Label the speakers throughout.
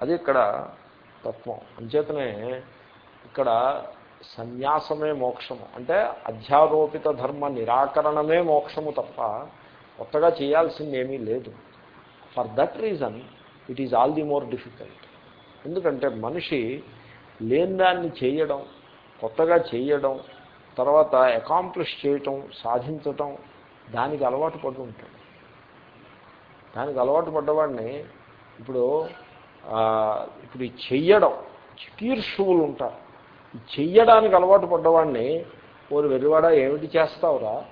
Speaker 1: అది ఇక్కడ తత్వం. అంచేతనే ఇక్కడ సన్యాసమే మోక్షము. అంటే అధ్యారోపిత ధర్మ నిరాకరణమే మోక్షము తప్ప కొత్తగా చేయాల్సింది ఏమీ లేదు. For that reason it is all the more difficult ఎందుకంటే మనిషి లేని దాన్ని చేయడం కొత్తగా చేయడం తర్వాత అకాంప్లిష్ చేయటం సాధించటం దానికి అలవాటు పడి దానికి అలవాటు పడ్డవాడిని ఇప్పుడు ఇప్పుడు ఈ చెయ్యడం చికీర్షువులు ఉంటారు చెయ్యడానికి అలవాటు పడ్డవాడిని ఓరు వెరివాడ ఏమిటి చేస్తావురా?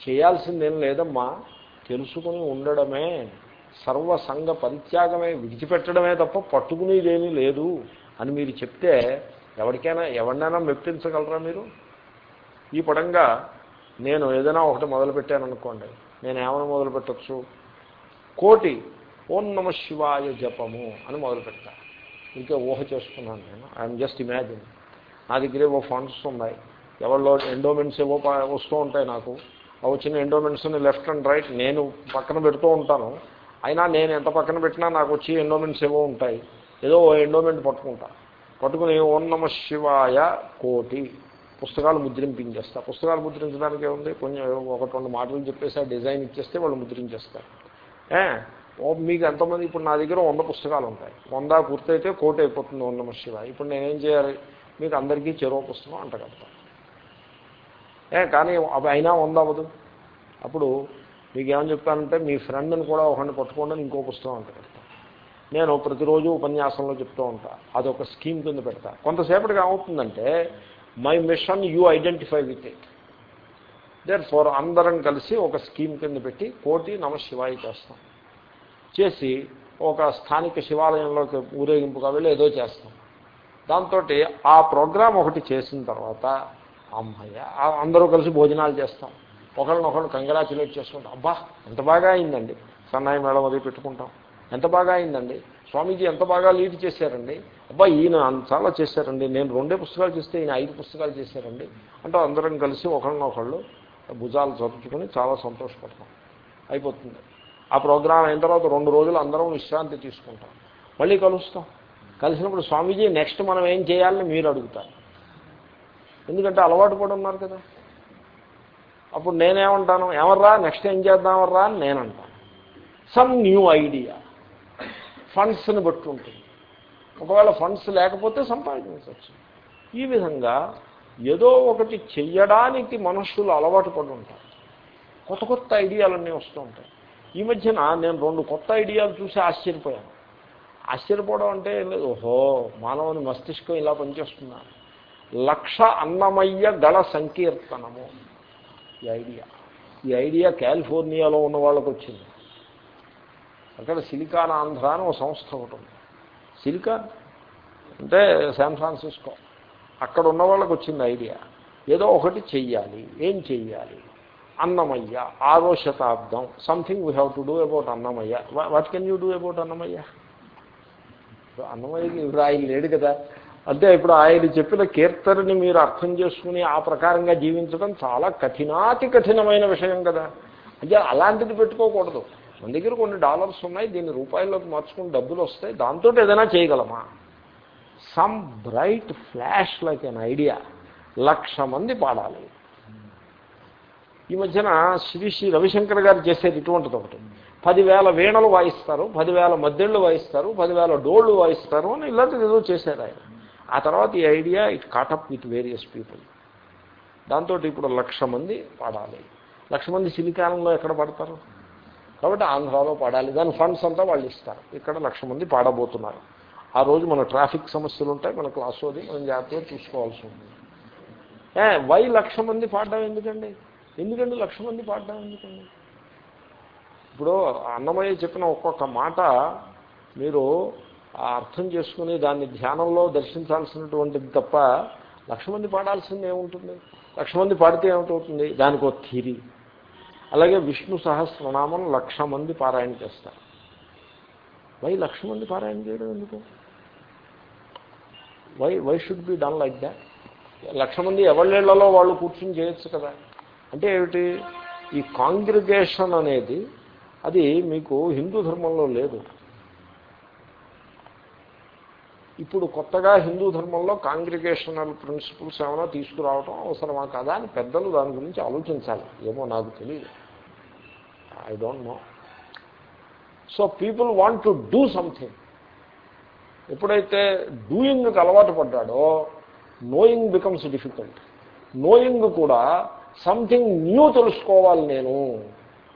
Speaker 1: చేయాల్సిందేం లేదమ్మా తెలుసుకుని ఉండడమే సర్వసంగ పరిత్యాగమే విడిచిపెట్టడమే తప్ప పట్టుకునేదేమీ లేదు అని మీరు చెప్తే ఎవరికైనా ఎవరినైనా మెప్పించగలరా మీరు? ఈ పడంగా నేను ఏదైనా ఒకటి మొదలుపెట్టాను అనుకోండి నేను ఏమైనా మొదలుపెట్టచ్చు? కోటి ఓం నమ శివాయ జపము అని మొదలుపెట్టా ఇంకే ఊహ చేసుకున్నాను నేను. ఐఎమ్ జస్ట్ ఇమాజిన్ నా దగ్గర ఏవో ఫండ్స్ ఉన్నాయి. ఎవరిలో ఎండోమెంట్స్ ఏవో వస్తూ ఉంటాయి నాకు. ఆ వచ్చిన ఎండోమెంట్స్ని లెఫ్ట్ అండ్ రైట్ నేను పక్కన పెడుతూ ఉంటాను. అయినా నేను ఎంత పక్కన పెట్టినా నాకు వచ్చి ఎండోమెంట్స్ ఏవో ఉంటాయి. ఏదో ఎండోమెంట్ పట్టుకుంటా. పట్టుకుని ఓం నమ శివాయ కోటి పుస్తకాలు ముద్రింపించేస్తా పుస్తకాలు ముద్రించడానికి ఏముంది? కొంచెం ఒకటి రెండు మాటలు చెప్పేసి ఆ డిజైన్ ఇచ్చేస్తే వాళ్ళు ముద్రించేస్తారు. మీకు ఎంతమంది ఇప్పుడు నా దగ్గర వంద పుస్తకాలు ఉంటాయి. వంద పూర్తయితే కోటి అయిపోతుంది ఓం నమ ఇప్పుడు నేనేం చేయాలి? మీకు అందరికీ చెరువు పుస్తకం అంటగలుగుతాను ఏ కానీ అవి అయినా వంద అవ్వదు. అప్పుడు మీకు ఏమని చెప్తానంటే మీ ఫ్రెండ్ని కూడా ఒకరిని పట్టుకోండి ఇంకో పుస్తకం అంటగలుగుతాను నేను ప్రతిరోజు ఉపన్యాసంలో చెప్తూ ఉంటా. అదొక స్కీమ్ కింద పెడతా. కొంతసేపటికి ఏమవుతుందంటే my mission you identify with it. Therefore అందరం కలిసి ఒక స్కీమ్ కింద పెట్టి కోటి నమ శివాయి చేస్తాం. చేసి ఒక స్థానిక శివాలయంలోకి ఊరేగింపుగా వెళ్ళి ఏదో చేస్తాం. దాంతో ఆ ప్రోగ్రాం ఒకటి చేసిన తర్వాత అమ్మయ్య అందరూ కలిసి భోజనాలు చేస్తాం. ఒకరినొకరు కంగ్రాచులేట్ చేసుకుంటాం. అబ్బా ఎంత బాగా అయిందండి. సన్నాయి మేడం అది పెట్టుకుంటాం. ఎంత బాగా అయిందండి. స్వామీజీ ఎంత బాగా లీడ్ చేశారండి. అబ్బా ఈయన చాలా చేశారండి. నేను రెండే పుస్తకాలు చేస్తే ఈయన ఐదు పుస్తకాలు చేశారండి. అంటే అందరం కలిసి ఒకరినొకళ్ళు భుజాలు చదువుకుని చాలా సంతోషపడతాం. అయిపోతుంది. ఆ ప్రోగ్రాం అయిన తర్వాత రెండు రోజులు అందరం విశ్రాంతి తీసుకుంటాం. మళ్ళీ కలుస్తాం. కలిసినప్పుడు స్వామీజీ నెక్స్ట్ మనం ఏం చేయాలని మీరు అడుగుతారు. ఎందుకంటే అలవాటు పడి ఉన్నారు కదా. అప్పుడు నేనేమంటాను ఎవర్రా నెక్స్ట్ ఏం చేద్దామర్రా? అని నేనంటాను. Some new idea. ఫండ్స్ని బట్టి ఉంటుంది. ఒకవేళ ఫండ్స్ లేకపోతే సంపాదించవచ్చు. ఈ విధంగా ఏదో ఒకటి చెయ్యడానికి మనుషులు అలవాటు పడి ఉంటారు. కొత్త కొత్త ఐడియాలన్నీ వస్తూ ఉంటాయి. ఈ మధ్యన నేను రెండు కొత్త ఐడియాలు చూసి ఆశ్చర్యపోయాను. ఆశ్చర్యపోవడం అంటే లేదు ఓహో మానవుని మస్తిష్కం ఇలా పనిచేస్తున్నా లక్ష అన్నమయ్య గల సంకీర్తనము. ఈ ఐడియా. ఈ ఐడియా కాలిఫోర్నియాలో ఉన్న వాళ్ళకు వచ్చింది. అక్కడ సిలికాన్ ఆంధ్ర అని ఒక సంస్థ ఒకటి ఉంది. సిలికాన్ అంటే శాన్ ఫ్రాన్సిస్కో. అక్కడ ఉన్న వాళ్ళకి వచ్చింది ఐడియా. ఏదో ఒకటి చెయ్యాలి. ఏం చెయ్యాలి? అన్నమయ్య ఆరో శతాబ్దం something we have to do about Annamayya what can you do about Annamayya? అన్నమయ్యకి ఇప్పుడు ఆయన లేడు కదా. అంటే ఇప్పుడు ఆయన చెప్పిన కీర్తనని మీరు అర్థం చేసుకుని ఆ ప్రకారంగా జీవించడం చాలా కఠినాతి కఠినమైన విషయం కదా. అంటే అలాంటిది పెట్టుకోకూడదు. మన దగ్గర కొన్ని డాలర్స్ ఉన్నాయి దీన్ని రూపాయల్లోకి మార్చుకుని డబ్బులు వస్తాయి దాంతో ఏదైనా చేయగలమా? Some bright flash like an idea లక్ష మంది పాడాలి. ఈ మధ్యన శ్రీ శ్రీ రవిశంకర్ గారు చేసేది ఇటువంటిది ఒకటి. పదివేల వీణలు వాయిస్తారు పదివేల మద్దెళ్ళు వాయిస్తారు పదివేల డోళ్ళు వాయిస్తారు అని ఇలాంటిది ఏదో చేశారు ఆయన. ఆ తర్వాత ఈ idea it caught up with various people. దాంతో ఇప్పుడు లక్ష మంది పాడాలి. లక్ష మంది సిలికాలంలో ఎక్కడ పడతారు? కాబట్టి ఆంధ్రాలో పాడాలి. దాని ఫండ్స్ అంతా వాళ్ళు ఇస్తారు. ఇక్కడ లక్ష మంది పాడబోతున్నారు. ఆ రోజు మన ట్రాఫిక్ సమస్యలు ఉంటాయి మన క్లాసు అది మనం జాగ్రత్తగా చూసుకోవాల్సి ఉంది ఏ వై లక్ష మంది పాడడం ఎందుకండి? ఎందుకండి లక్ష మంది పాడడం ఎందుకండి? ఇప్పుడు అన్నమయ్య చెప్పిన ఒక్కొక్క మాట మీరు అర్థం చేసుకుని దాన్ని ధ్యానంలో దర్శించాల్సినటువంటిది తప్ప లక్ష మంది పాడాల్సింది ఏముంటుంది? లక్ష మంది పాడితే ఏమిటవుతుంది? దానికి ఒక థీరీ అలాగే విష్ణు సహస్రనామం లక్ష మంది పారాయణ చేస్తారు. వై లక్ష మంది పారాయణ చేయడం ఎందుకు? Why why should be done like that. లక్ష మంది ఎవళ్ళేళ్ళలో వాళ్ళు కూర్చుని చేయొచ్చు కదా? అంటే ఏమిటి? ఈ కాంగ్రిగేషన్ అనేది అది మీకు హిందూ ధర్మంలో లేదు. ఇప్పుడు కొత్తగా హిందూ ధర్మంలో కాంగ్రిగేషనల్ ప్రిన్సిపల్స్ ఏమైనా తీసుకురావడం అవసరమా కదా అని పెద్దలు దాని గురించి ఆలోచించాలి. ఏమో నాకు తెలియదు I don't know so people want to do something ఎప్పుడైతే డూయింగ్కి అలవాటు పడ్డాడో నోయింగ్ బికమ్స్ డిఫికల్ట్ నోయింగ్ కూడా సంథింగ్ న్యూ తెలుసుకోవాలి నేను.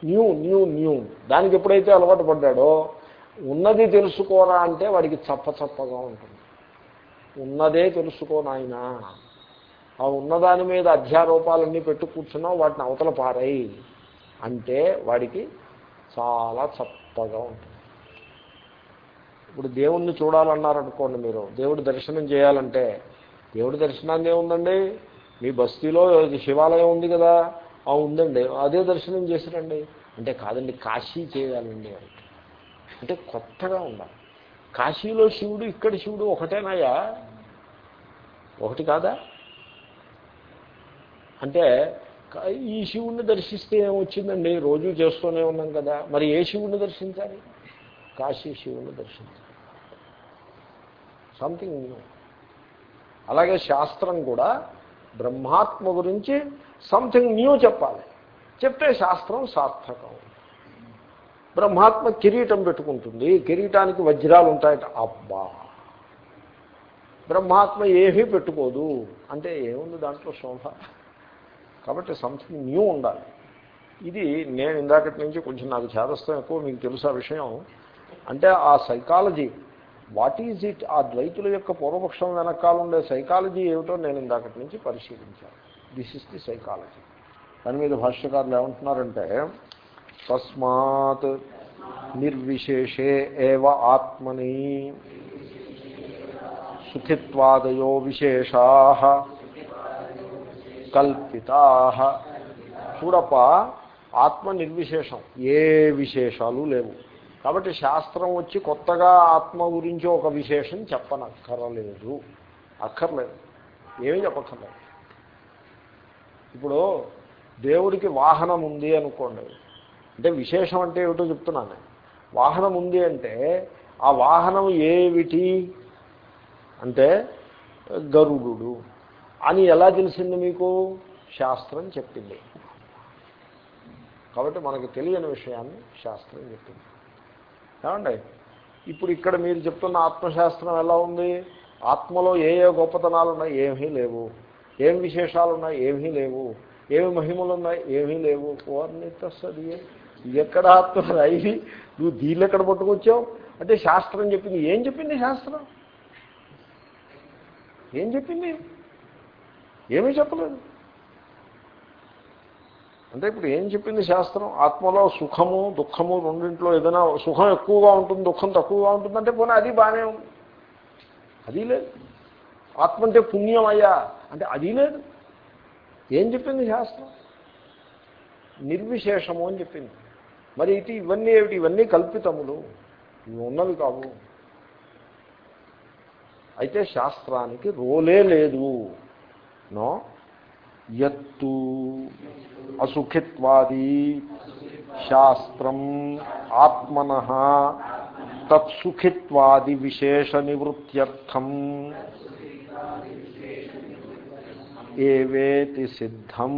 Speaker 1: New new new. దానికి ఎప్పుడైతే అలవాటు పడ్డాడో ఉన్నది తెలుసుకోరా అంటే వాడికి చప్ప చప్పగా ఉంటుంది. ఉన్నదే తెలుసుకో నాయనా. ఆ ఉన్నదాని మీద అధ్యారూపాలన్నీ పెట్టు కూర్చున్నావు వాటిని అవతల పారాయి అంటే వాడికి చాలా చప్పగా ఉంటుంది. ఇప్పుడు దేవుణ్ణి చూడాలన్నారనుకోండి మీరు దేవుడి దర్శనం చేయాలంటే దేవుడి దర్శనాన్ని ఏముందండి? మీ బస్తీలో శివాలయం ఉంది కదా ఆ ఉందండి. అదే దర్శనం చేసిరండి. అంటే కాదండి కాశీ చేయాలండి అంటే కొత్తగా ఉండాలి. కాశీలో శివుడు ఇక్కడ శివుడు ఒకటేనాయా? ఒకటి కాదా? అంటే ఈ శివుణ్ణి దర్శిస్తే ఏమొచ్చిందండి? రోజు చేస్తూనే ఉన్నాం కదా. మరి ఏ శివుణ్ణి దర్శించాలి? కాశీ శివుణ్ణి దర్శించాలి. సంథింగ్ అలాగే శాస్త్రం కూడా బ్రహ్మాత్మ గురించి సంథింగ్ న్యూ చెప్పాలి. చెప్తే శాస్త్రం సార్థకం. బ్రహ్మాత్మ కిరీటం పెట్టుకుంటుంది. కిరీటానికి వజ్రాలు ఉంటాయట అబ్బా! బ్రహ్మాత్మ ఏమీ పెట్టుకోదు. అంటే ఏముంది దాంట్లో శోభ? కాబట్టి సంథింగ్ న్యూ ఉండాలి. ఇది నేను ఇందాకటి నుంచి కొంచెం నాకు చేదస్తం ఎక్కువ మీకు తెలుసు ఆ విషయం. అంటే ఆ సైకాలజీ వాట్ ఈజ్ ఇట్? ఆ ద్వైతుల యొక్క పూర్వపక్షం వెనకాల ఉండే సైకాలజీ ఏమిటో నేను ఇందాకటి నుంచి పరిశీలించాను. దిస్ ఇస్ ది సైకాలజీ దాని మీద భాష్యకారులు ఏమంటున్నారంటే తస్మాత్ నిర్విశేషే ఏవ ఆత్మని సుఖిత్వాదయో విశేషా కల్పితా. చూడప్ప ఆత్మ నిర్విశేషం ఏ విశేషాలు లేవు. కాబట్టి శాస్త్రం వచ్చి కొత్తగా ఆత్మ గురించి ఒక విశేషం చెప్పనక్కరలేదు. అక్కర్లేదు. ఏమీ చెప్పక్కర్లేదు. ఇప్పుడు దేవుడికి వాహనం ఉంది అనుకోండి. అంటే విశేషం అంటే ఏమిటో చెప్తున్నాను వాహనం ఉంది అంటే ఆ వాహనం ఏమిటి? అంటే గరుడు అని ఎలా తెలిసింది మీకు? శాస్త్రం చెప్పింది. కాబట్టి మనకు తెలియని విషయాన్ని శాస్త్రం చెప్పింది. ఏమండి? ఇప్పుడు ఇక్కడ మీరు చెప్తున్న ఆత్మశాస్త్రం ఎలా ఉంది? ఆత్మలో ఏ ఏ గొప్పతనాలు ఉన్నాయి? ఏమీ లేవు. ఏం విశేషాలు ఉన్నాయి? ఏమీ లేవు. ఏమి మహిమలు ఉన్నాయి? ఏమీ లేవు. ఓర్ని తస్సది. ఇది ఎక్కడ ఆత్మ అయ్యి నువ్వు దీళ్ళు ఎక్కడ పట్టుకొచ్చావు? అంటే శాస్త్రం చెప్పింది. ఏం చెప్పింది శాస్త్రం? ఏం చెప్పింది? ఏమీ చెప్పలేదు. అంటే ఇప్పుడు ఏం చెప్పింది శాస్త్రం? ఆత్మలో సుఖము దుఃఖము రెండింట్లో ఏదైనా సుఖం ఎక్కువగా ఉంటుంది దుఃఖం తక్కువగా ఉంటుందంటే పోనీ అది బాగానే ఉంది. అది లేదు. ఆత్మ అంటే పుణ్యం అయ్యా. అంటే అది లేదు. ఏం చెప్పింది శాస్త్రం? నిర్విశేషము అని చెప్పింది. మరి ఇటు ఇవన్నీ ఏమిటి? ఇవన్నీ కల్పితములు. ఇవి ఉన్నవి కావు. అయితే శాస్త్రానికి రోలే లేదు. నో? యత్తు అసుఖిత్వాది శాస్త్రం ఆత్మన తత్సుఖిత్వాది విశేష నివృత్త్యర్థం ఏవేతి సిద్ధం?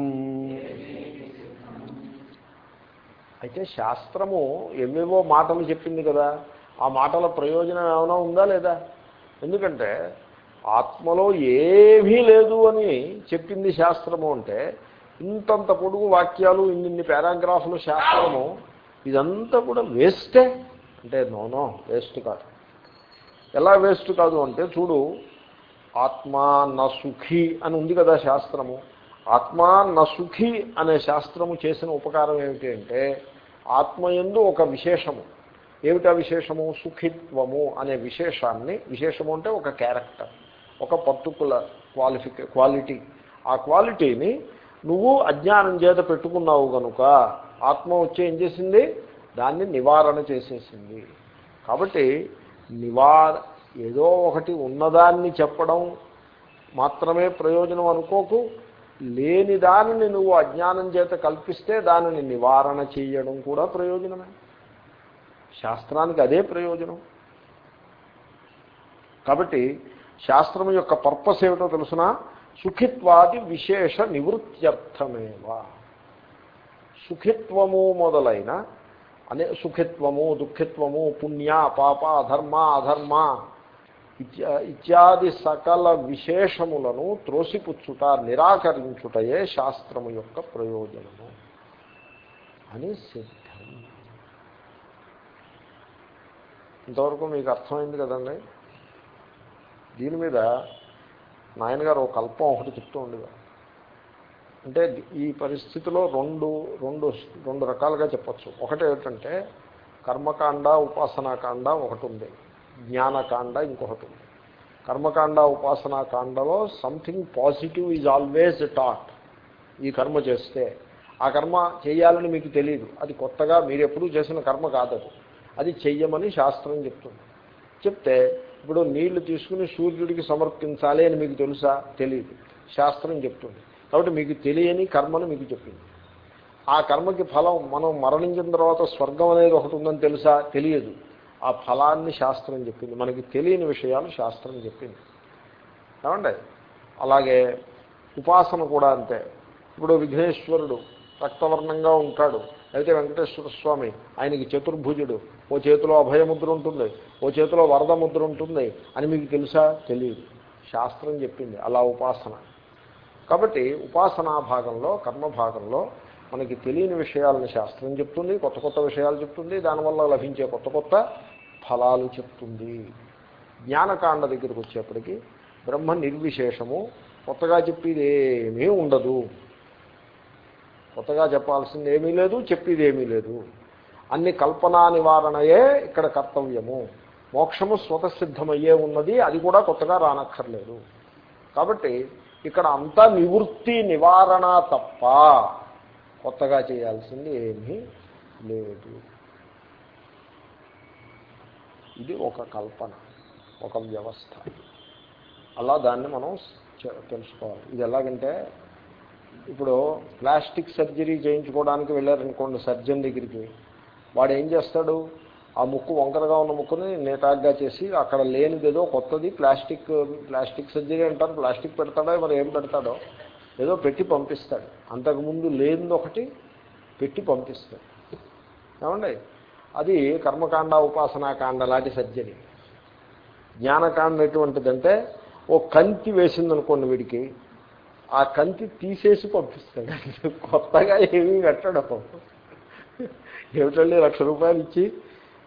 Speaker 1: అయితే శాస్త్రము ఎవేవో మాటలు చెప్పింది కదా. ఆ మాటల ప్రయోజనం ఏమైనా ఉందా లేదా? ఎందుకంటే ఆత్మలో ఏమీ లేదు అని చెప్పింది శాస్త్రము అంటే ఇంతంత పొడుగు వాక్యాలు ఇన్నిన్ని పారాగ్రాఫ్లు శాస్త్రము ఇదంతా కూడా వేస్టే. అంటే నోనో వేస్ట్ కాదు. ఎలా వేస్ట్ కాదు అంటే చూడు ఆత్మా నసుఖి అని ఉంది కదా శాస్త్రము. ఆత్మా నసుఖి అనే శాస్త్రము చేసిన ఉపకారం ఏమిటి అంటే ఆత్మయందు ఒక విశేషము. ఏమిటా విశేషము? సుఖిత్వము అనే విశేషాన్ని విశేషము అంటే ఒక క్యారెక్టర్. ఒక పర్టికులర్ క్వాలిఫికే క్వాలిటీ ఆ క్వాలిటీని నువ్వు అజ్ఞానం చేత పెట్టుకున్నావు కనుక ఆత్మ వచ్చి ఏం చేసింది? దాన్ని నివారణ చేసేసింది. కాబట్టి నివార ఏదో ఒకటి ఉన్నదాన్ని చెప్పడం మాత్రమే ప్రయోజనం అనుకోకు. లేని దానిని నువ్వు అజ్ఞానం చేత కల్పిస్తే దానిని నివారణ చేయడం కూడా ప్రయోజనమే. శాస్త్రానికి అదే ప్రయోజనం. కాబట్టి శాస్త్రం యొక్క పర్పస్ ఏమిటో తెలుసిన? సుఖిత్వాది విశేష నివృత్త్యర్థమేవా. సుఖిత్వము మొదలైన అనే సుఖిత్వము దుఃఖిత్వము పుణ్య పాప అధర్మ అధర్మ ఇత్యాది సకల విశేషములను త్రోసిపుచ్చుట నిరాకరించుటయే శాస్త్రము యొక్క ప్రయోజనము అని సిద్ధం. ఇంతవరకు మీకు అర్థమైంది కదండి? దీని మీద నాయనగారు ఒక కల్పం ఒకటి చెప్తూ ఉండేవారు. అంటే ఈ పరిస్థితిలో రెండు రెండు రెండు రకాలుగా చెప్పచ్చు. ఒకటి ఏమిటంటే కర్మకాండ ఉపాసనాకాండ ఒకటి ఉంది. జ్ఞానకాండ ఇంకొకటి ఉంది. కర్మకాండ ఉపాసనాకాండలో something positive is always taught ఈ కర్మ చేస్తే ఆ కర్మ చేయాలని మీకు తెలియదు అది కొత్తగా మీరు ఎప్పుడూ చేసిన కర్మ కాదది. అది చెయ్యమని శాస్త్రం చెప్తుంది. చెప్తే ఇప్పుడు నీళ్ళు తీసుకుని సూర్యుడికి సమర్పించాలి అని మీకు తెలుసా? తెలియదు శాస్త్రం చెప్తుంది. కాబట్టి మీకు తెలియని కర్మను మీకు చెప్పింది. ఆ కర్మకి ఫలం మనం మరణించిన తర్వాత స్వర్గం అనేది ఒకటి ఉందని తెలుసా? తెలియదు. ఆ ఫలాన్ని శాస్త్రం చెప్పింది. మనకి తెలియని విషయాలు శాస్త్రం చెప్పింది. ఏమండి? అలాగే ఉపాసన కూడా అంతే. ఇప్పుడు విఘ్నేశ్వరుడు రక్తవర్ణంగా ఉంటాడు. అయితే వెంకటేశ్వర స్వామి ఆయనకి చతుర్భుజుడు. ఓ చేతిలో అభయముద్ర ఉంటుంది ఓ చేతిలో వరద ముద్ర ఉంటుంది అని మీకు తెలుసా? తెలియదు శాస్త్రం చెప్పింది అలా ఉపాసన. కాబట్టి ఉపాసనా భాగంలో కర్మ భాగంలో మనకి తెలియని విషయాలను శాస్త్రం చెప్తుంది కొత్త కొత్త విషయాలు చెప్తుంది దానివల్ల లభించే కొత్త కొత్త ఫలాలు చెప్తుంది. జ్ఞానకాండ దగ్గరికి వచ్చేప్పటికి బ్రహ్మ నిర్విశేషము కొత్తగా చెప్పేది ఏమీ ఉండదు. కొత్తగా చెప్పాల్సింది ఏమీ లేదు చెప్పేది ఏమీ లేదు. అన్ని కల్పనా నివారణయే ఇక్కడ కర్తవ్యము. మోక్షము స్వతసిద్ధమయ్యే ఉన్నది అది కూడా కొత్తగా రానక్కర్లేదు. కాబట్టి ఇక్కడ అంతా నివృత్తి నివారణ తప్ప కొత్తగా చేయాల్సింది ఏమీ లేదు. ఇది ఒక కల్పన ఒక వ్యవస్థ. అలా దాన్ని మనం తెలుసుకోవాలి. ఇది ఎలాగంటే ఇప్పుడు ప్లాస్టిక్ సర్జరీ చేయించుకోవడానికి వెళ్ళారనుకోండి సర్జన్ దగ్గరికి. వాడు ఏం చేస్తాడు? ఆ ముక్కు వంకరగా ఉన్న ముక్కుని నేటాగ్గా చేసి అక్కడ లేనిదేదో కొత్తది ప్లాస్టిక్ ప్లాస్టిక్ సర్జరీ అంటారు ప్లాస్టిక్ పెడతాడో మరి ఏం పెడతాడో ఏదో పెట్టి పంపిస్తాడు. అంతకుముందు లేనిది ఒకటి పెట్టి పంపిస్తాడు. ఏమండి? అది కర్మకాండ ఉపాసనాకాండ లాంటి సర్జరీ. జ్ఞానకాండ ఎటువంటిదంటే ఓ కంతి వేసిందనుకోండి వీడికి ఆ కంతి తీసేసి పంపిస్తాడు. కొత్తగా ఏమీ పెట్టడం ఏమిటండి లక్ష రూపాయలు ఇచ్చి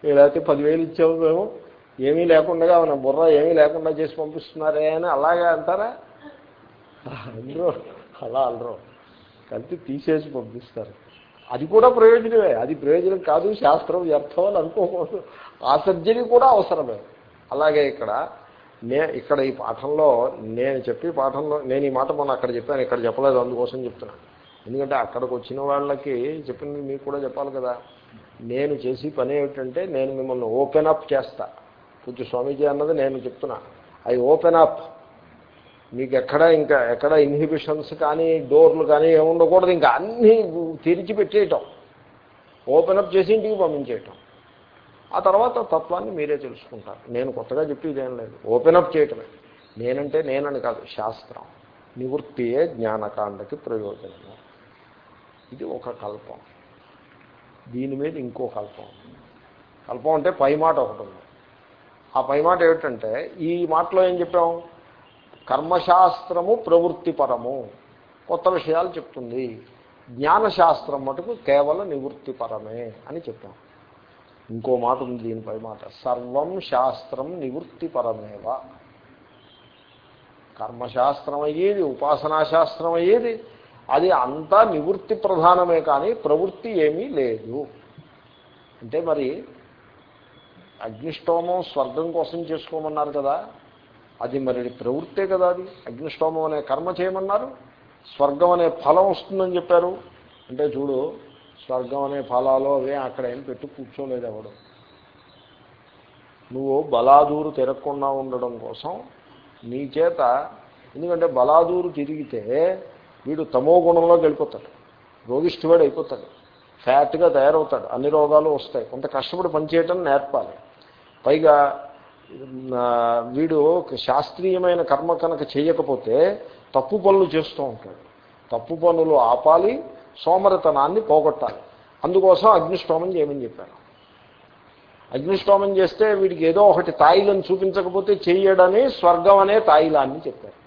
Speaker 1: లేకపోతే పదివేలు ఇచ్చాము మేము? ఏమీ లేకుండా మన బుర్ర ఏమీ లేకుండా చేసి పంపిస్తున్నారే అని అలాగే అంటారా? అందరూ అలా అల్లరు కలిపి తీసేసి పంపిస్తారు. అది కూడా ప్రయోజనమే. అది ప్రయోజనం కాదు శాస్త్రం వ్యర్థం అని అనుకోకూడదు. ఆ సర్జరీ కూడా అవసరమే. అలాగే ఇక్కడ నే ఇక్కడ ఈ పాఠంలో నేను చెప్పి పాఠంలో నేను ఈ మాట మొన్న అక్కడ చెప్పాను ఇక్కడ చెప్పలేదు అందుకోసం చెప్తున్నాను ఎందుకంటే అక్కడికి వచ్చిన వాళ్ళకి చెప్పింది మీకు కూడా చెప్పాలి కదా. నేను చేసి పని ఏమిటంటే నేను మిమ్మల్ని ఓపెన్ అప్ చేస్తా. పూజ స్వామీజీ అన్నది నేను చెప్తున్నా. I open up. మీకు ఎక్కడ ఇంకా ఎక్కడ ఇన్హిబిషన్స్ కానీ డోర్లు కానీ ఏముండకూడదు ఇంకా అన్నీ తెరిచిపెట్టేయటం. ఓపెన్ అప్ చేసి ఇంటికి పంపించేయటం. ఆ తర్వాత తత్వాన్ని మీరే తెలుసుకుంటారు. నేను కొత్తగా చెప్పేదేం లేదు. ఓపెన్ అప్ చేయటమే. నేనంటే నేనని కాదు శాస్త్రం. నివృత్తియే జ్ఞానకాండకి ప్రయోజనము. ఇది ఒక కల్పం. దీని మీద ఇంకో కల్పం. కల్పం అంటే పై మాట ఒకటి ఉంది. ఆ పై మాట ఏమిటంటే ఈ మాటలో ఏం చెప్పాం? కర్మశాస్త్రము ప్రవృత్తిపరము కొత్త విషయాలు చెప్తుంది. జ్ఞానశాస్త్రం మటుకు కేవలం నివృత్తిపరమే అని చెప్పాం. ఇంకో మాట ఉంది దీనిపై మాట. సర్వం శాస్త్రం నివృత్తిపరమేవ కర్మశాస్త్రం అయ్యేది ఉపాసనాశాస్త్రం అయ్యేది అది అంతా నివృత్తి ప్రధానమే కానీ ప్రవృత్తి ఏమీ లేదు. అంటే మరి అగ్నిష్టోమం స్వర్గం కోసం చేసుకోమన్నారు కదా అది మరి ప్రవృత్తే కదా అది. అగ్నిష్టోమం అనే కర్మ చేయమన్నారు స్వర్గం అనే ఫలం వస్తుందని చెప్పారు. అంటే చూడు స్వర్గం అనే ఫలాలు అవే అక్కడ ఏం పెట్టి కూర్చోలేదు ఎవడు. నువ్వు బలాదూరు తిరగకుండా ఉండడం కోసం నీ చేత ఎందుకంటే బలాదూరు తిరిగితే వీడు తమో గుణంలో వెళ్ళిపోతాడు. రోగిష్ఠువాడు అయిపోతాడు. ఫ్యాట్గా తయారవుతాడు. అన్ని రోగాలు వస్తాయి. కొంత కష్టపడి పనిచేయటం నేర్పాలి. పైగా వీడు శాస్త్రీయమైన కర్మ కనుక చేయకపోతే తప్పు పనులు చేస్తూ ఉంటాడు. తప్పు పనులు ఆపాలి సోమరతనాన్ని పోగొట్టాలి. అందుకోసం అగ్నిష్టోమం చేయమని చెప్పాను అగ్నిష్టోమం చేస్తే వీడికి ఏదో ఒకటి తాయిలను చూపించకపోతే చేయడని స్వర్గం అనే తాయిలాన్ని చెప్పారు.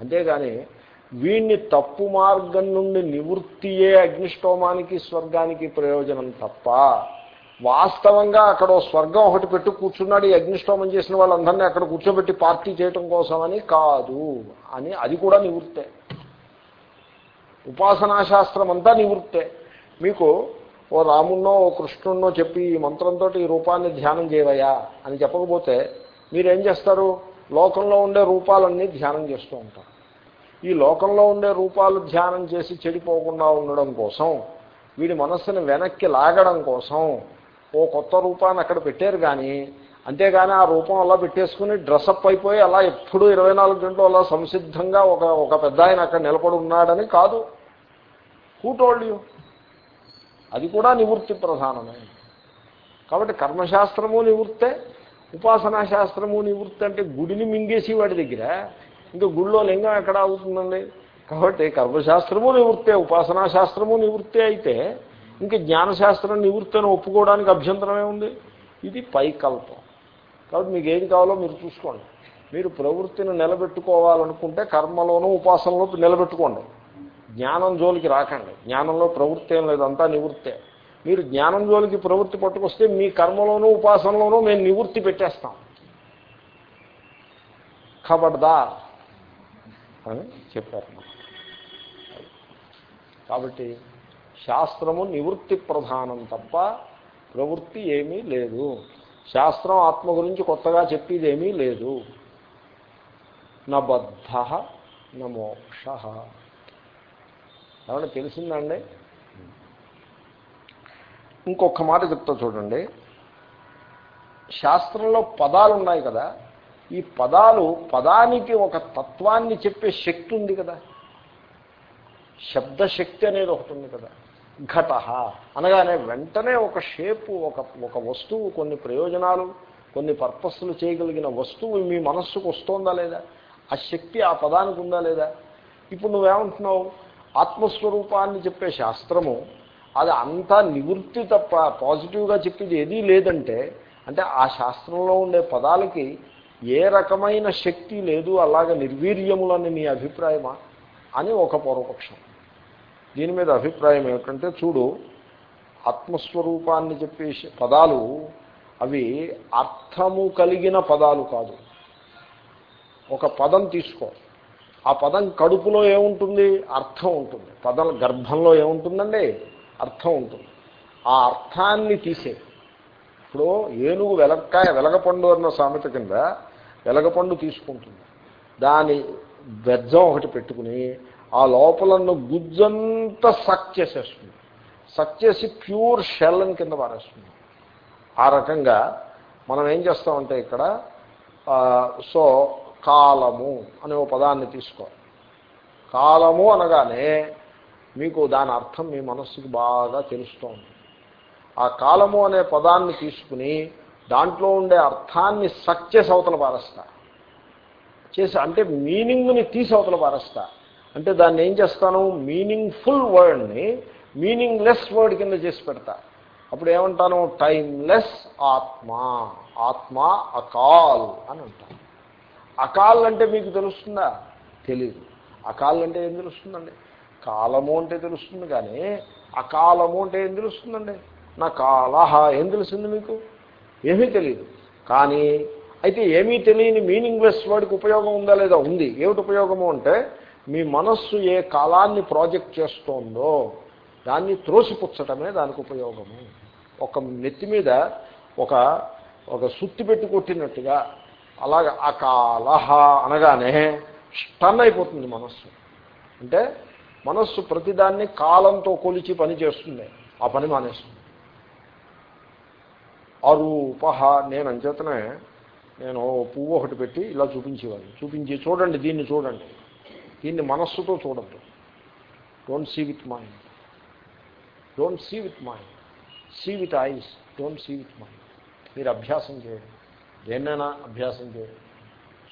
Speaker 1: అంతేగాని వీణ్ణి తప్పు మార్గం నుండి నివృత్తియే అగ్నిష్టోమానికి స్వర్గానికి ప్రయోజనం తప్ప వాస్తవంగా అక్కడ స్వర్గం ఒకటి పెట్టు కూర్చున్నాడు ఈ అగ్నిష్టోమం చేసిన వాళ్ళందరినీ అక్కడ కూర్చోబెట్టి పార్టీ చేయటం కోసమని కాదు అని అది కూడా నివృత్తే. ఉపాసనాశాస్త్రం అంతా నివృత్తే. మీకు ఓ రామున్నో ఓ కృష్ణున్నో చెప్పి ఈ మంత్రంతో ఈ రూపాన్ని ధ్యానం చేయవయా అని చెప్పకపోతే మీరేం చేస్తారు? లోకంలో ఉండే రూపాలన్నీ ధ్యానం చేస్తూ ఉంటారు. ఈ లోకంలో ఉండే రూపాలు ధ్యానం చేసి చెడిపోకుండా ఉండడం కోసం వీడి మనస్సుని వెనక్కి లాగడం కోసం ఓ కొత్త రూపాన్ని అక్కడ పెట్టారు కానీ అంతేగాని ఆ రూపం అలా పెట్టేసుకుని డ్రెస్అప్ అయిపోయి అలా ఎప్పుడు ఇరవై నాలుగు గంటలు అలా సంసిద్ధంగా ఒక ఒక పెద్ద ఆయన అక్కడ నిలబడి ఉన్నాడని కాదు. హూ టోల్డ్ యూ అది కూడా నివృత్తి ప్రధానమే. కాబట్టి కర్మశాస్త్రము నివృత్తే ఉపాసనా శాస్త్రము నివృత్తి అంటే గుడిని మింగేసి వాడి దగ్గర ఇంకా గుళ్ళో లింగం ఎక్కడ అవుతుందండి కాబట్టి కర్మశాస్త్రము నివృత్తే ఉపాసనా శాస్త్రము నివృత్తే అయితే ఇంకా జ్ఞానశాస్త్రం నివృత్తిని ఒప్పుకోవడానికి అభ్యంతరమే ఉంది. ఇది పైకల్పం కాబట్టి మీకు ఏది కావాలో మీరు చూసుకోండి. మీరు ప్రవృత్తిని నిలబెట్టుకోవాలనుకుంటే కర్మలోనూ ఉపాసనలో నిలబెట్టుకోండి. జ్ఞానం జోలికి రాకండి. జ్ఞానంలో ప్రవృత్తి ఏం లేదు అంతా నివృత్తే. మీరు జ్ఞానం జోలికి ప్రవృత్తి పట్టుకొస్తే మీ కర్మలోనూ ఉపాసనలోనూ మేము నివృత్తి పెట్టేస్తాం. కబడ్దా అని చెప్పారు. కాబట్టి శాస్త్రము నివృత్తి ప్రధానం తప్ప ప్రవృత్తి ఏమీ లేదు. శాస్త్రం ఆత్మ గురించి కొత్తగా చెప్పేది ఏమీ లేదు. నబద్ధ నమోక్ష ఏమన్నా తెలిసిందండి ఇంకొక మాట చెప్తా చూడండి. శాస్త్రంలో పదాలు ఉన్నాయి కదా ఈ పదాలు పదానికి ఒక తత్వాన్ని చెప్పే శక్తి ఉంది కదా. శబ్దశక్తి అనేది ఒకటి ఉంది కదా. ఘట అనగానే వెంటనే ఒక షేపు ఒక ఒక వస్తువు కొన్ని ప్రయోజనాలు కొన్ని పర్పస్లు చేయగలిగిన వస్తువు మీ మనస్సుకు వస్తోందా లేదా? ఆ శక్తి ఆ పదానికి ఉందా లేదా? ఇప్పుడు నువ్వేమంటున్నావు? ఆత్మస్వరూపాన్ని చెప్పే శాస్త్రము అది అంతా నివృత్తి తప్ప పాజిటివ్గా చెప్పేది ఏదీ లేదంటే అంటే ఆ శాస్త్రంలో ఉండే పదాలకి ఏ రకమైన శక్తి లేదు అలాగ నిర్వీర్యములని నీ అభిప్రాయమా అని ఒక పూర్వపక్షం దీని మీద అభిప్రాయం ఏమిటంటే చూడు ఆత్మస్వరూపాన్ని చెప్పే పదాలు అవి అర్థము కలిగిన పదాలు కాదు. ఒక పదం తీసుకో. ఆ పదం కడుపులో ఏముంటుంది? అర్థం ఉంటుంది. పదం గర్భంలో ఏముంటుందండి? అర్థం ఉంటుంది. ఆ అర్థాన్ని తీసే ఇప్పుడు ఏనుగు వెలక్కాయ వెలగపండు అన్న సామెత కింద వెలగపండు తీసుకుంటుంది. దాని బెజ్జం ఒకటి పెట్టుకుని ఆ లోపలన్న గుజ్జంతా సక్ చేసేస్తుంది. సక్ చేసి ప్యూర్ షెల్లని కింద పారేస్తుంది. ఆ రకంగా మనం ఏం చేస్తామంటే ఇక్కడ సో కాలము అనే ఒక పదాన్ని తీసుకో కాలము అనగానే మీకు దాని అర్థం మీ మనస్సుకి బాగా తెలుస్తోంది. ఆ కాలము అనే పదాన్ని తీసుకుని దాంట్లో ఉండే అర్థాన్ని సక్సెస్ అవతల పారేస్తా. చేసి అంటే మీనింగ్ని తీసి అవతల పారేస్తా. అంటే దాన్ని ఏం చేస్తాను? మీనింగ్ఫుల్ వర్డ్ని మీనింగ్లెస్ వర్డ్ కింద చేసి పెడతా. అప్పుడు ఏమంటాను? టైమ్లెస్ ఆత్మ. ఆత్మ అకాల్ అని అంటాను అకాల్ అంటే మీకు తెలుస్తుందా? తెలీదు. అకాల్ అంటే ఏం తెలుస్తుందండి? కాలము అంటే తెలుస్తుంది కానీ అకాలము అంటే ఏం తెలుస్తుందండి? నా కాలహ ఏం తెలిసింది మీకు? ఏమీ తెలియదు. కానీ అయితే ఏమీ తెలియని మీనింగ్లెస్ వాడికి ఉపయోగం ఉందా లేదా? ఉంది. ఏమిటి ఉపయోగము అంటే మీ మనస్సు ఏ కాలాన్ని ప్రాజెక్ట్ చేస్తోందో దాన్ని త్రోసిపుచ్చటమే దానికి ఉపయోగము. ఒక నెత్తి మీద ఒక ఒక సుత్తి పెట్టి కొట్టినట్టుగా అలాగ అకాలహ అనగానే స్టన్ అయిపోతుంది మనస్సు. అంటే మనస్సు ప్రతిదాన్ని కాలంతో కొలిచి పని చేస్తుంది ఆ పని మానేస్తుంది. అరూపహ నేను అంచేతనే నేను పువ్వు ఒకటి పెట్టి ఇలా చూపించేవాడిని. చూపించి చూడండి దీన్ని చూడండి. దీన్ని మనస్సుతో చూడద్దు. Don't see with mind don't see with mind see with eyes don't see with mind మీరు అభ్యాసం చేయండి. దేన్నైనా అభ్యాసం చేయండి.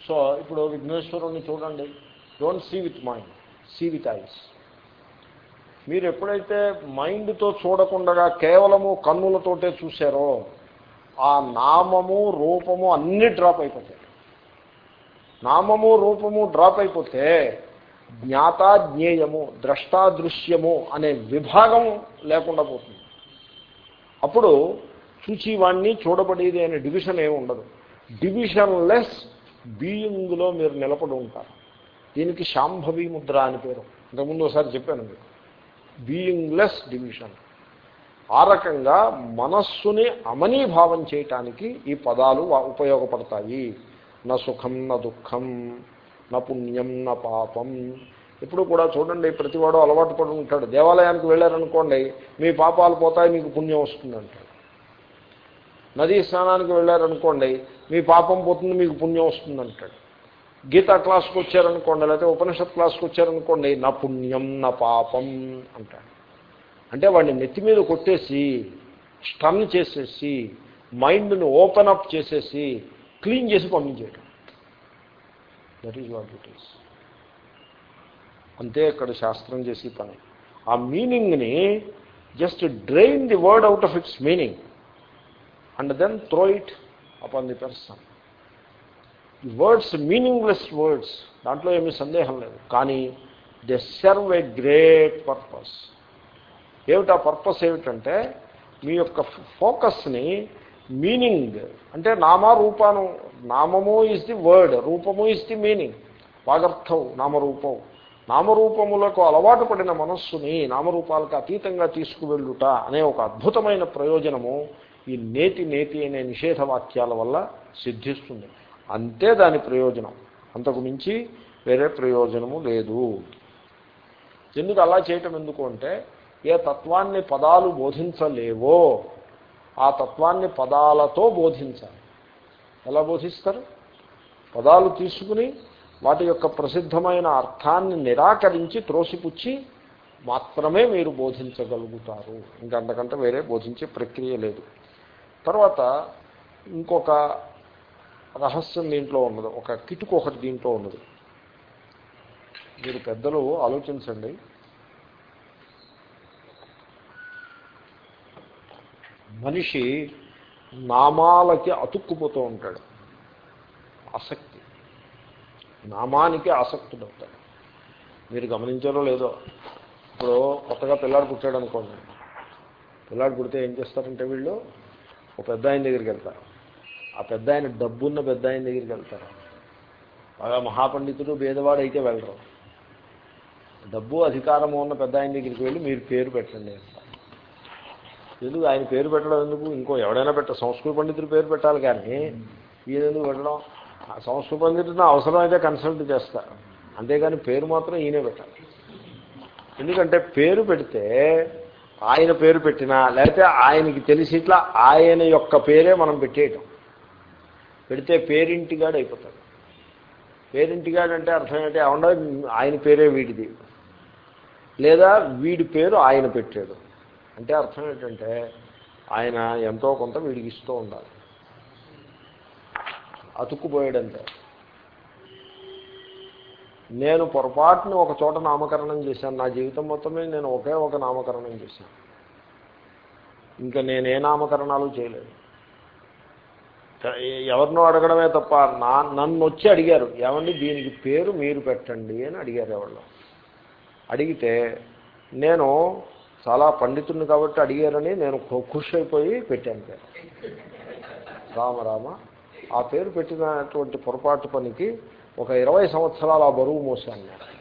Speaker 1: సో ఇప్పుడు విఘ్నేశ్వరుణ్ణి చూడండి. Don't see with mind see with eyes మీరు ఎప్పుడైతే మైండ్తో చూడకుండా కేవలము కన్నులతోటే చూశారో ఆ నామము రూపము అన్నీ డ్రాప్ అయిపోతాయి. నామము రూపము డ్రాప్ అయిపోతే జ్ఞాత జ్ఞేయము ద్రష్టాదృశ్యము అనే విభాగం లేకుండా పోతుంది. అప్పుడు చూచివాణ్ణి చూడబడేది అనే డివిజన్ ఏమి ఉండదు. డివిజన్లెస్ బీయింగ్లో మీరు నిలబడి ఉంటారు. దీనికి శాంభవి ముద్ర అని పేరు. ఇంతకుముందు ఒకసారి చెప్పాను మీకు. Beingless division. ఆ రకంగా మనస్సుని అమనీభావం చేయటానికి ఈ పదాలు ఉపయోగపడతాయి. నా సుఖం నా దుఃఖం నా పుణ్యం నా పాపం. ఇప్పుడు కూడా చూడండి ప్రతివాడు అలవాటు పడి ఉంటాడు. దేవాలయానికి వెళ్ళారనుకోండి మీ పాపాలు పోతాయి మీకు పుణ్యం వస్తుంది అంటాడు. నదీ స్నానానికి వెళ్ళారనుకోండి మీ పాపం పోతుంది మీకు పుణ్యం వస్తుంది అంటాడు. గీతా క్లాస్కి వచ్చారనుకోండి లేకపోతే ఉపనిషత్ క్లాస్కి వచ్చారనుకోండి నా పుణ్యం నా పాపం అంటాడు. అంటే వాడిని నెత్తి మీద కొట్టేసి స్టన్ చేసేసి మైండ్ను ఓపెన్ అప్ చేసేసి క్లీన్ చేసి పంపించేయటం. That is what it is అంతే ఇక్కడ శాస్త్రం చేసి పని. ఆ మీనింగ్ని just drain the word out of its meaning and then throw it upon the person ఈ వర్డ్స్ మీనింగ్లెస్ వర్డ్స్ దాంట్లో ఏమీ సందేహం లేదు. కానీ they serve a great purpose ఏమిటా పర్పస్ ఏమిటంటే మీ యొక్క ఫోకస్ని మీనింగ్ అంటే నామారూపాను నామము ఇస్ ది వర్డ్ రూపము ఇస్ ది మీనింగ్ వాగర్థం నామరూపం. నామరూపములకు అలవాటు పడిన మనస్సుని నామరూపాలకు అతీతంగా తీసుకువెళ్ళుట అనే ఒక అద్భుతమైన ప్రయోజనము ఈ నేతి నేతి అనే నిషేధ వాక్యాల వల్ల సిద్ధిస్తుంది. అంతే దాని ప్రయోజనం. అంతకు మించి వేరే ప్రయోజనము లేదు. ఎందుకు అలా చేయటం ఎందుకు అంటే ఏ తత్వాన్ని పదాలు బోధించలేవో ఆ తత్వాన్ని పదాలతో బోధించాలి. ఎలా బోధిస్తారు? పదాలు తీసుకుని వాటి యొక్క ప్రసిద్ధమైన అర్థాన్ని నిరాకరించి త్రోసిపుచ్చి మాత్రమే మీరు బోధించగలుగుతారు. ఇంకా అంతకంటే వేరే బోధించే ప్రక్రియ లేదు. తర్వాత ఇంకొక రహస్యం దీంట్లో ఉన్నది. ఒక కిటుకు ఒకటి దీంట్లో ఉన్నది. మీరు పెద్దలు ఆలోచించండి. మనిషి నామాలకి అతుక్కుపోతూ ఉంటాడు. ఆసక్తి. నామానికి ఆసక్తుడవుతాడు మీరు గమనించారో లేదో. ఇప్పుడు కొత్తగా పిల్లాడు పుట్టాడు అనుకోండి పిల్లాడు పుడితే ఏం చేస్తారంటే వీళ్ళు? ఒక పెద్ద ఆయన దగ్గరికి వెళ్తారు. ఆ పెద్ద ఆయన డబ్బున్న పెద్ద ఆయన దగ్గరికి వెళ్తారు. బాగా మహాపండితుడు భేదవాడు అయితే వెళ్ళరు. డబ్బు అధికారము ఉన్న పెద్ద ఆయన దగ్గరికి వెళ్ళి మీరు పేరు పెట్టండి. ఎందుకు ఆయన పేరు పెట్టడం ఎందుకు? ఇంకో ఎవడైనా పెట్ట సంస్కృత పండితుడు పేరు పెట్టాలి కానీ ఈయన ఎందుకు పెట్టడం? సంస్కృత పండితుడిని అవసరం అయితే కన్సల్ట్ చేస్తారు అంతేగాని పేరు మాత్రం ఈయనే పెట్టాలి. ఎందుకంటే పేరు పెడితే ఆయన పేరు పెట్టినా లేకపోతే ఆయనకి తెలిసి ఇట్లా ఆయన యొక్క పేరే మనం పెట్టేయటం. పెడితే పేరింటిగాడు అయిపోతాడు. పేరింటిగాడు అంటే అర్థం ఏంటంటే అవునా ఆయన పేరే వీడిది. లేదా వీడి పేరు ఆయన పెట్టాడు. అంటే అర్థం ఏంటంటే ఆయన ఎంతో కొంత వీడికి ఇస్తూ ఉండాలి. అతుక్కుపోయాడంటే. నేను పొరపాటుని ఒక చోట నామకరణం చేశాను. నా జీవితం మొత్తమే నేను ఒకే ఒక నామకరణం చేశాను. ఇంకా నేనే నామకరణాలు చేయలేదు. ఎవరినో అడగడమే తప్ప నా నన్ను వచ్చి అడిగారు. ఏమండి దీనికి పేరు మీరు పెట్టండి అని అడిగారు ఎవరు. అడిగితే నేను చాలా పండితుడిని కాబట్టి అడిగారని నేను ఖుషి అయిపోయి పెట్టాను పేరు. రామరామ ఆ పేరు పెట్టినటువంటి పొరపాటు పనికి ఒక ఇరవై సంవత్సరాలు ఆ బరువు మోసాను నేను.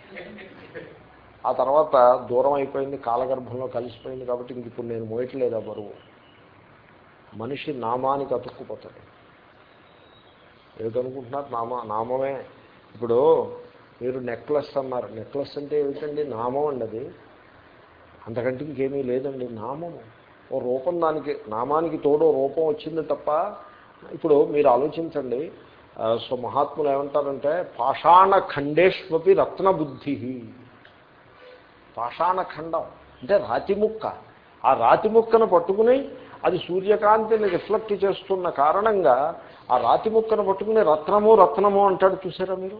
Speaker 1: ఆ తర్వాత దూరం అయిపోయింది కాలగర్భంలో కలిసిపోయింది కాబట్టి ఇంక ఇప్పుడు నేను మోయట్లేదు ఆ బరువు. మనిషి నామానికి అతుక్కుపోతాడు ఏమిటనుకుంటున్నారు? నామ నామమే. ఇప్పుడు మీరు నెక్లెస్ అన్నారు. నెక్లెస్ అంటే ఏమిటండి? నామం అండి అది. అంతకంటే ఇంకేమీ లేదండి. నామము ఓ రూపం దానికి నామానికి తోడు రూపం వచ్చింది తప్ప ఇప్పుడు మీరు ఆలోచించండి. సో మహాత్ములు ఏమంటారంటే పాషాణ ఖండేష్వపి రత్నబుద్ధి పాషాణ ఖండం. అంటే రాతి ముక్క. ఆ రాతి ముక్కను పట్టుకుని అది సూర్యకాంతిని రిఫ్లెక్ట్ చేస్తున్న కారణంగా ఆ రాతి ముక్కను పట్టుకుని రత్నము రత్నము అంటాడు చూసారా మీరు?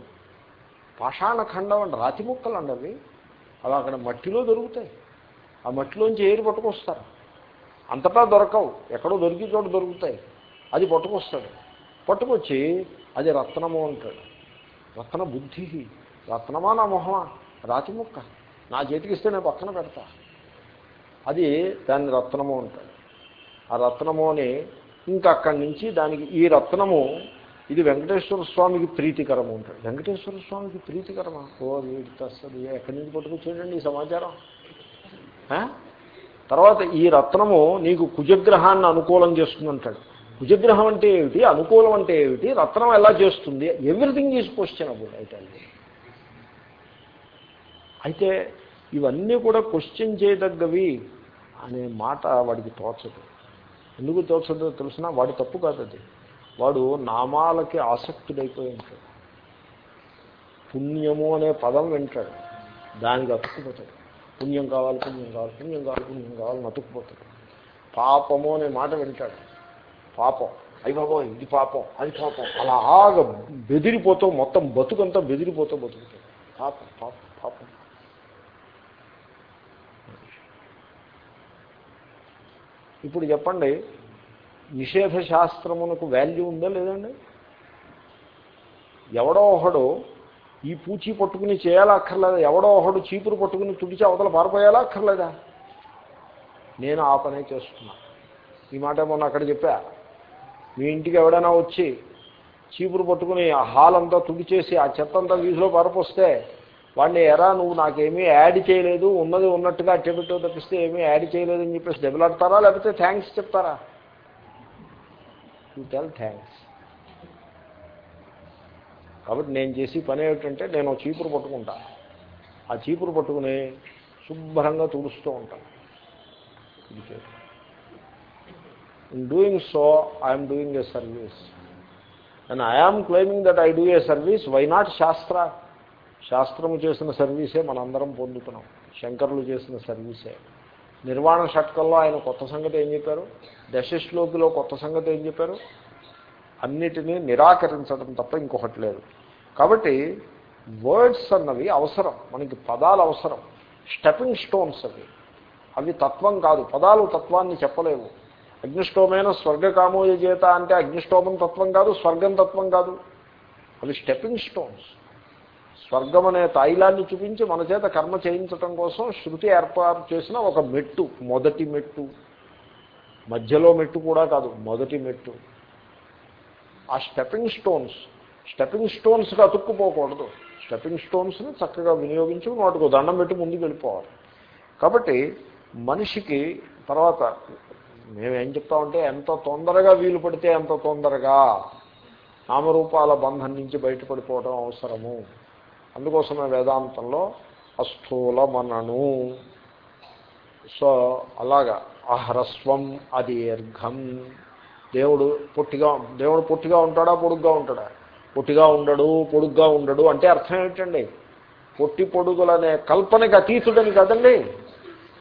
Speaker 1: పాషాణ ఖండం అండి రాతి ముక్కలు అండి అవి. అవి అక్కడ మట్టిలో దొరుకుతాయి. ఆ మట్టిలోంచి ఏరి పట్టుకొస్తారు. అంతటా దొరకవు. ఎక్కడో దొరికి చోట దొరుకుతాయి. అది పట్టుకొస్తాడు. పట్టుకొచ్చి అది రత్నము అంటాడు. రత్న బుద్ధి. రత్నమా నా మొహమా? రాతి ముక్క. నా చేతికి ఇస్తే నేను పక్కన పెడతా. అది దాన్ని రత్నము అంటాడు. ఆ రత్నము అని ఇంకా అక్కడి నుంచి దానికి ఈ రత్నము ఇది వెంకటేశ్వర స్వామికి ప్రీతికరము అంటాడు. వెంకటేశ్వర స్వామికి ప్రీతికరమా? ఓ వీడి తస్సది ఎక్కడి నుంచి పట్టుకొచ్చేయండి ఈ సమాచారం? తర్వాత ఈ రత్నము నీకు కుజగ్రహాన్ని అనుకూలం చేస్తుందంటాడు. కుజగ్రహం అంటే ఏమిటి? అనుకూలం అంటే ఏమిటి? రత్నం ఎలా చేస్తుంది? ఎవ్రీథింగ్ ఈజ్ క్వశ్చన్ అబౌట్ అయితే అయితే ఇవన్నీ కూడా క్వశ్చన్ చేయదగ్గవి అనే మాట వాడికి తోచదు. ఎందుకు తోచదో తెలిసినా? వాడి తప్పు కాదు అది వాడు నామాలకి ఆసక్తుడైపోయి ఉంటాడు. పుణ్యము అనే పదం వింటాడు. దానికి అతుక్కుపోతాడు. పుణ్యం కావాలి పుణ్యం కావాలి పుణ్యం కావాలి పుణ్యం కావాలి అతుక్కుపోతాడు పాపము అనే మాట వింటాడు. పాపం. అయ్యి బాబో ఇది పాపం అది పాపం. అలాగ బెదిరిపోతూ మొత్తం బతుకంతా బెదిరిపోతూ బతుకుతాడు. పాపం పాపం పాపం. ఇప్పుడు చెప్పండి నిషేధ శాస్త్రమునకు వాల్యూ ఉందా లేదండి ఎవడో ఒకడు ఈ పూచి పట్టుకుని చేయాలా అక్కర్లేదా? ఎవడో ఒకడు చీపురు పట్టుకుని తుడిచి అవతల పారిపోయాలా అక్కర్లేదా? నేను ఆ పనే చేస్తున్నా. ఈ మాట మొన్న అక్కడ చెప్పా. మీ ఇంటికి ఎవడైనా వచ్చి చీపురు పట్టుకుని ఆ హాల్ అంతా తుడిచేసి ఆ చెత్త అంతా వీధిలో పారపోస్తే వాడిని ఎరా నువ్వు నాకేమీ యాడ్ చేయలేదు ఉన్నది ఉన్నట్టుగా అట్టెబెట్టో తప్పిస్తే ఏమీ యాడ్ చేయలేదు అని చెప్పేసి దెబ్బలాడతారా? లేకపోతే థ్యాంక్స్ చెప్తారా? యూ టెల్ థ్యాంక్స్ కాబట్టి నేను చేసి పని ఏమిటంటే నేను చీపురు పట్టుకుంటా. ఆ చీపురు పట్టుకుని శుభ్రంగా తుడుస్తూ ఉంటాను in doing so I'm doing a service and I am claiming that I do a service why not శాస్త్ర శాస్త్రము చేసిన సర్వీసే మనందరం పొందుతున్నాం. శంకరులు చేసిన సర్వీసే నిర్వాణ షట్కల్లో ఆయన కొత్త సంగతి ఏం చెప్పారు? దశశ్లోకిలో కొత్త సంగతి ఏం చెప్పారు? అన్నిటినీ నిరాకరించడం తప్ప ఇంకొకటి లేదు. కాబట్టి వర్డ్స్ అన్నవి అవసరం. మనకి పదాలు అవసరం. స్టెపింగ్ స్టోన్స్ అవి. అవి తత్వం కాదు. పదాలు తత్వాన్ని చెప్పలేవు. అగ్నిష్టోమైన స్వర్గకామోయ చేత అంటే అగ్నిష్టోమం తత్వం కాదు స్వర్గం తత్వం కాదు. అవి స్టెపింగ్ స్టోన్స్. స్వర్గం అనే తైలాన్ని చూపించి మన చేత కర్మ చేయించటం కోసం శృతి ఏర్పాటు చేసిన ఒక మెట్టు మొదటి మెట్టు. మధ్యలో మెట్టు కూడా కాదు మొదటి మెట్టు. ఆ స్టెప్పింగ్ స్టోన్స్ స్టెప్పింగ్ స్టోన్స్కి అతుక్కుపోకూడదు. స్టెప్పింగ్ స్టోన్స్ని చక్కగా వినియోగించి వాటికి దండం పెట్టి ముందుకు వెళ్ళిపోవాలి. కాబట్టి మనిషికి తర్వాత మేమేం చెప్తామంటే ఎంత తొందరగా వీలు పడితే ఎంత తొందరగా నామరూపాల బంధం నుంచి బయటపడిపోవడం అవసరము. అందుకోసమే వేదాంతంలో అస్థూల మనను. సో అలాగా. అహ్రస్వం అదీర్ఘం. దేవుడు పొట్టిగా దేవుడు పొట్టిగా ఉంటాడా పొడుగ్గా ఉంటాడా? పొట్టిగా ఉండడు పొడుగ్గా ఉండడు అంటే అర్థం ఏమిటండి? పొట్టి పొడుగులనే కల్పనకి అతీతుడని కదండి?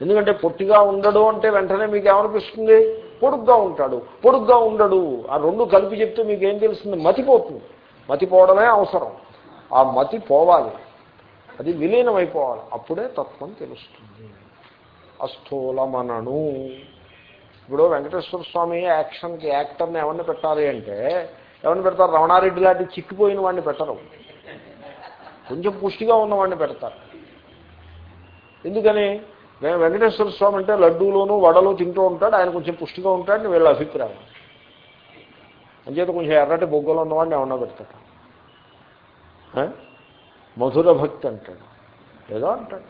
Speaker 1: ఎందుకంటే పొట్టిగా ఉండడు అంటే వెంటనే మీకు ఏమనిపిస్తుంది పొడుగ్గా ఉంటాడు పొడుగ్గా ఉండడు. ఆ రెండు కలిపి చెప్తే మీకు ఏం తెలుస్తుంది? మతిపోతుంది. మతిపోవడమే అవసరం. ఆ మతి పోవాలి. అది విలీనమైపోవాలి. అప్పుడే తత్వం తెలుస్తుంది. అస్థూలమనను. ఇప్పుడు వెంకటేశ్వర స్వామి యాక్షన్కి యాక్టర్ని ఎవరిని పెట్టాలి అంటే ఎవరిని పెడతారు? రమణారెడ్డి లాంటి చిక్కిపోయిన వాడిని పెట్టరు. కొంచెం పుష్టిగా ఉన్నవాడిని పెడతారు. ఎందుకని? మేము వెంకటేశ్వర స్వామి అంటే లడ్డూలోను వడలు తింటూ ఉంటాడు. ఆయన కొంచెం పుష్టిగా ఉంటాడని వీళ్ళ అభిప్రాయం. అంచేత కొంచెం ఎర్రటి బొగ్గలో ఉన్నవాడిని ఏమన్నా పెడతాడు. మధుర భక్తి అంటాడు. ఏదో అంటాడు.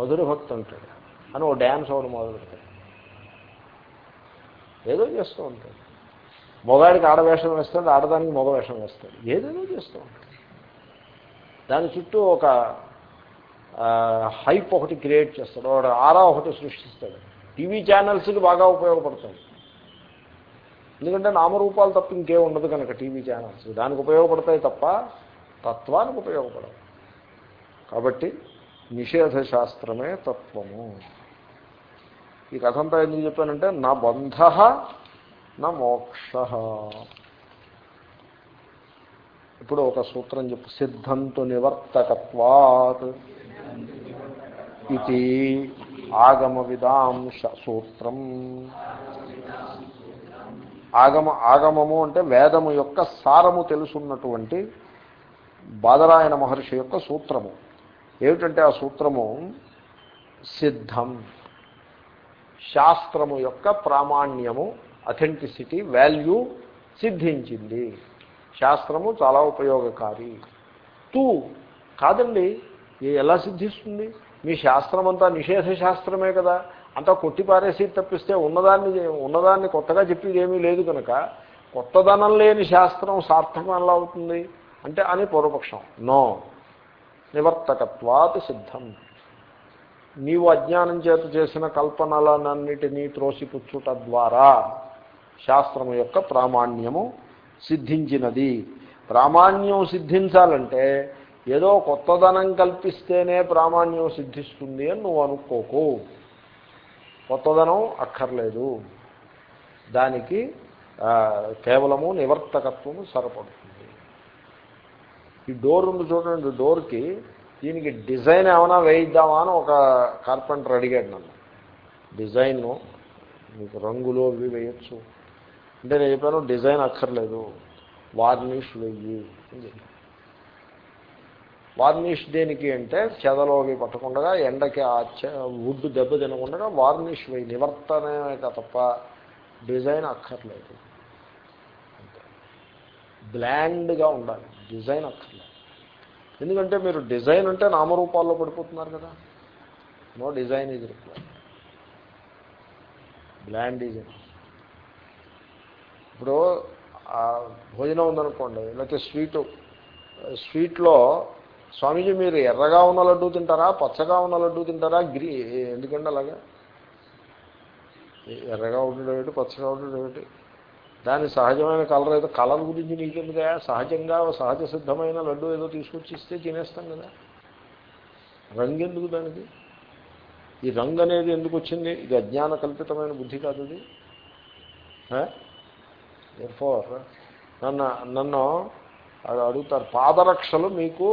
Speaker 1: మధుర భక్తి అంటాడు. అని ఓ డ్యాన్స్ ఒకటి మొదలు పెడతాడు ఏదో చేస్తూ ఉంటాడు. మగాడికి ఆడవేషం వేస్తాడు ఆడదానికి మగ వేషం వేస్తాడు. ఏదేదో చేస్తూ ఉంటాడు. దాని చుట్టూ ఒక హైప్ ఒకటి క్రియేట్ చేస్తాడు. వాడు ఆరా ఒకటి సృష్టిస్తాడు. టీవీ ఛానల్స్కి బాగా ఉపయోగపడతాయి. ఎందుకంటే నామరూపాలు తప్ప ఇంకే ఉండదు కనుక టీవీ ఛానల్స్. దానికి ఉపయోగపడతాయి తప్ప తత్వానికి ఉపయోగపడవు. కాబట్టి నిషేధ శాస్త్రమే తత్వము. ఈ కథ అంతా ఎందుకు చెప్పానంటే నా బంధ నా మోక్ష. ఇప్పుడు ఒక సూత్రం చెప్పు. సిద్ధంతు నివర్తకత్వాత్ ఇది ఆగమ విదాంశ సూత్రం. ఆగమ ఆగమము అంటే వేదము యొక్క సారము తెలుసున్నటువంటి బాదరాయణ మహర్షి యొక్క సూత్రము. ఏమిటంటే ఆ సూత్రము? సిద్ధం. శాస్త్రము యొక్క ప్రామాణ్యము అథెంటిసిటీ వాల్యూ సిద్ధించింది. శాస్త్రము చాలా ఉపయోగకారి. తూ కాదండి ఎలా సిద్ధిస్తుంది? మీ శాస్త్రం అంతా నిషేధ శాస్త్రమే కదా. అంతా కొట్టిపారేసి తప్పిస్తే ఉన్నదాన్ని ఉన్నదాన్ని కొత్తగా చెప్పేది ఏమీ లేదు కనుక కొత్తదనం లేని శాస్త్రం సార్థకం ఎలా అవుతుంది? అంటే అని పూర్వపక్షం. నో. నివర్తకత్వాత్ సిద్ధం. నీవు అజ్ఞానం చేత చేసిన కల్పనలనన్నిటినీ త్రోసిపుచ్చుట ద్వారా శాస్త్రము యొక్క ప్రామాణ్యము సిద్ధించినది. ప్రామాణ్యం సిద్ధించాలంటే ఏదో కొత్తదనం కల్పిస్తేనే ప్రామాణ్యం సిద్ధిస్తుంది అని నువ్వు అనుకోకు. కొత్తదనం అక్కర్లేదు. దానికి కేవలము నివర్తకత్వము సరిపడుతుంది. ఈ డోర్ ఉంది చూడండి డోర్కి దీనికి డిజైన్ ఏమైనా వేయిద్దామా అని ఒక కార్పెంటర్ అడిగాడు నన్ను. డిజైన్ మీకు రంగులు అవి వేయచ్చు. అంటే నేను చెప్పాను డిజైన్ అక్కర్లేదు. వార్నిష్ వెయ్యి వార్నిష్ దేనికి అంటే చెదలో అవి పట్టకుండా ఎండకి ఆ వుడ్ దెబ్బ తినకుండా వార్నిష్ వెయ్యి. నివర్తనమే తప్ప డిజైన్ అక్కర్లేదు. బ్లాండ్గా ఉండాలి. డిజైన్ అక్కర్లేదు. ఎందుకంటే మీరు డిజైన్ అంటే నామరూపాల్లో పడిపోతున్నారు కదా. నో డిజైన్ ఇది బ్లాండ్ డిజైన్. ఇప్పుడు భోజనం ఉందనుకోండి లేకపోతే స్వీటు స్వీట్లో స్వామీజీ మీరు ఎర్రగా ఉన్న లడ్డు తింటారా పచ్చగా ఉన్న లడ్డు తింటారా గ్రీ ఎందుకంటే అలాగా? ఎర్రగా ఉండడం ఏమిటి పచ్చగా ఉండడం ఏమిటి దాని సహజమైన కలర్ ఏదో కలర్ గురించి నీకెందుగా సహజంగా సహజ సిద్ధమైన లడ్డు ఏదో తీసుకొచ్చి ఇస్తే తినేస్తాం కదా. రంగు ఎందుకు దానికి? ఈ రంగు అనేది ఎందుకు వచ్చింది? ఇది అజ్ఞాన కల్పితమైన బుద్ధి కాదు ఇది. ఫోర్ నన్ను నన్ను అడుగుతారు. పాదరక్షలు మీకు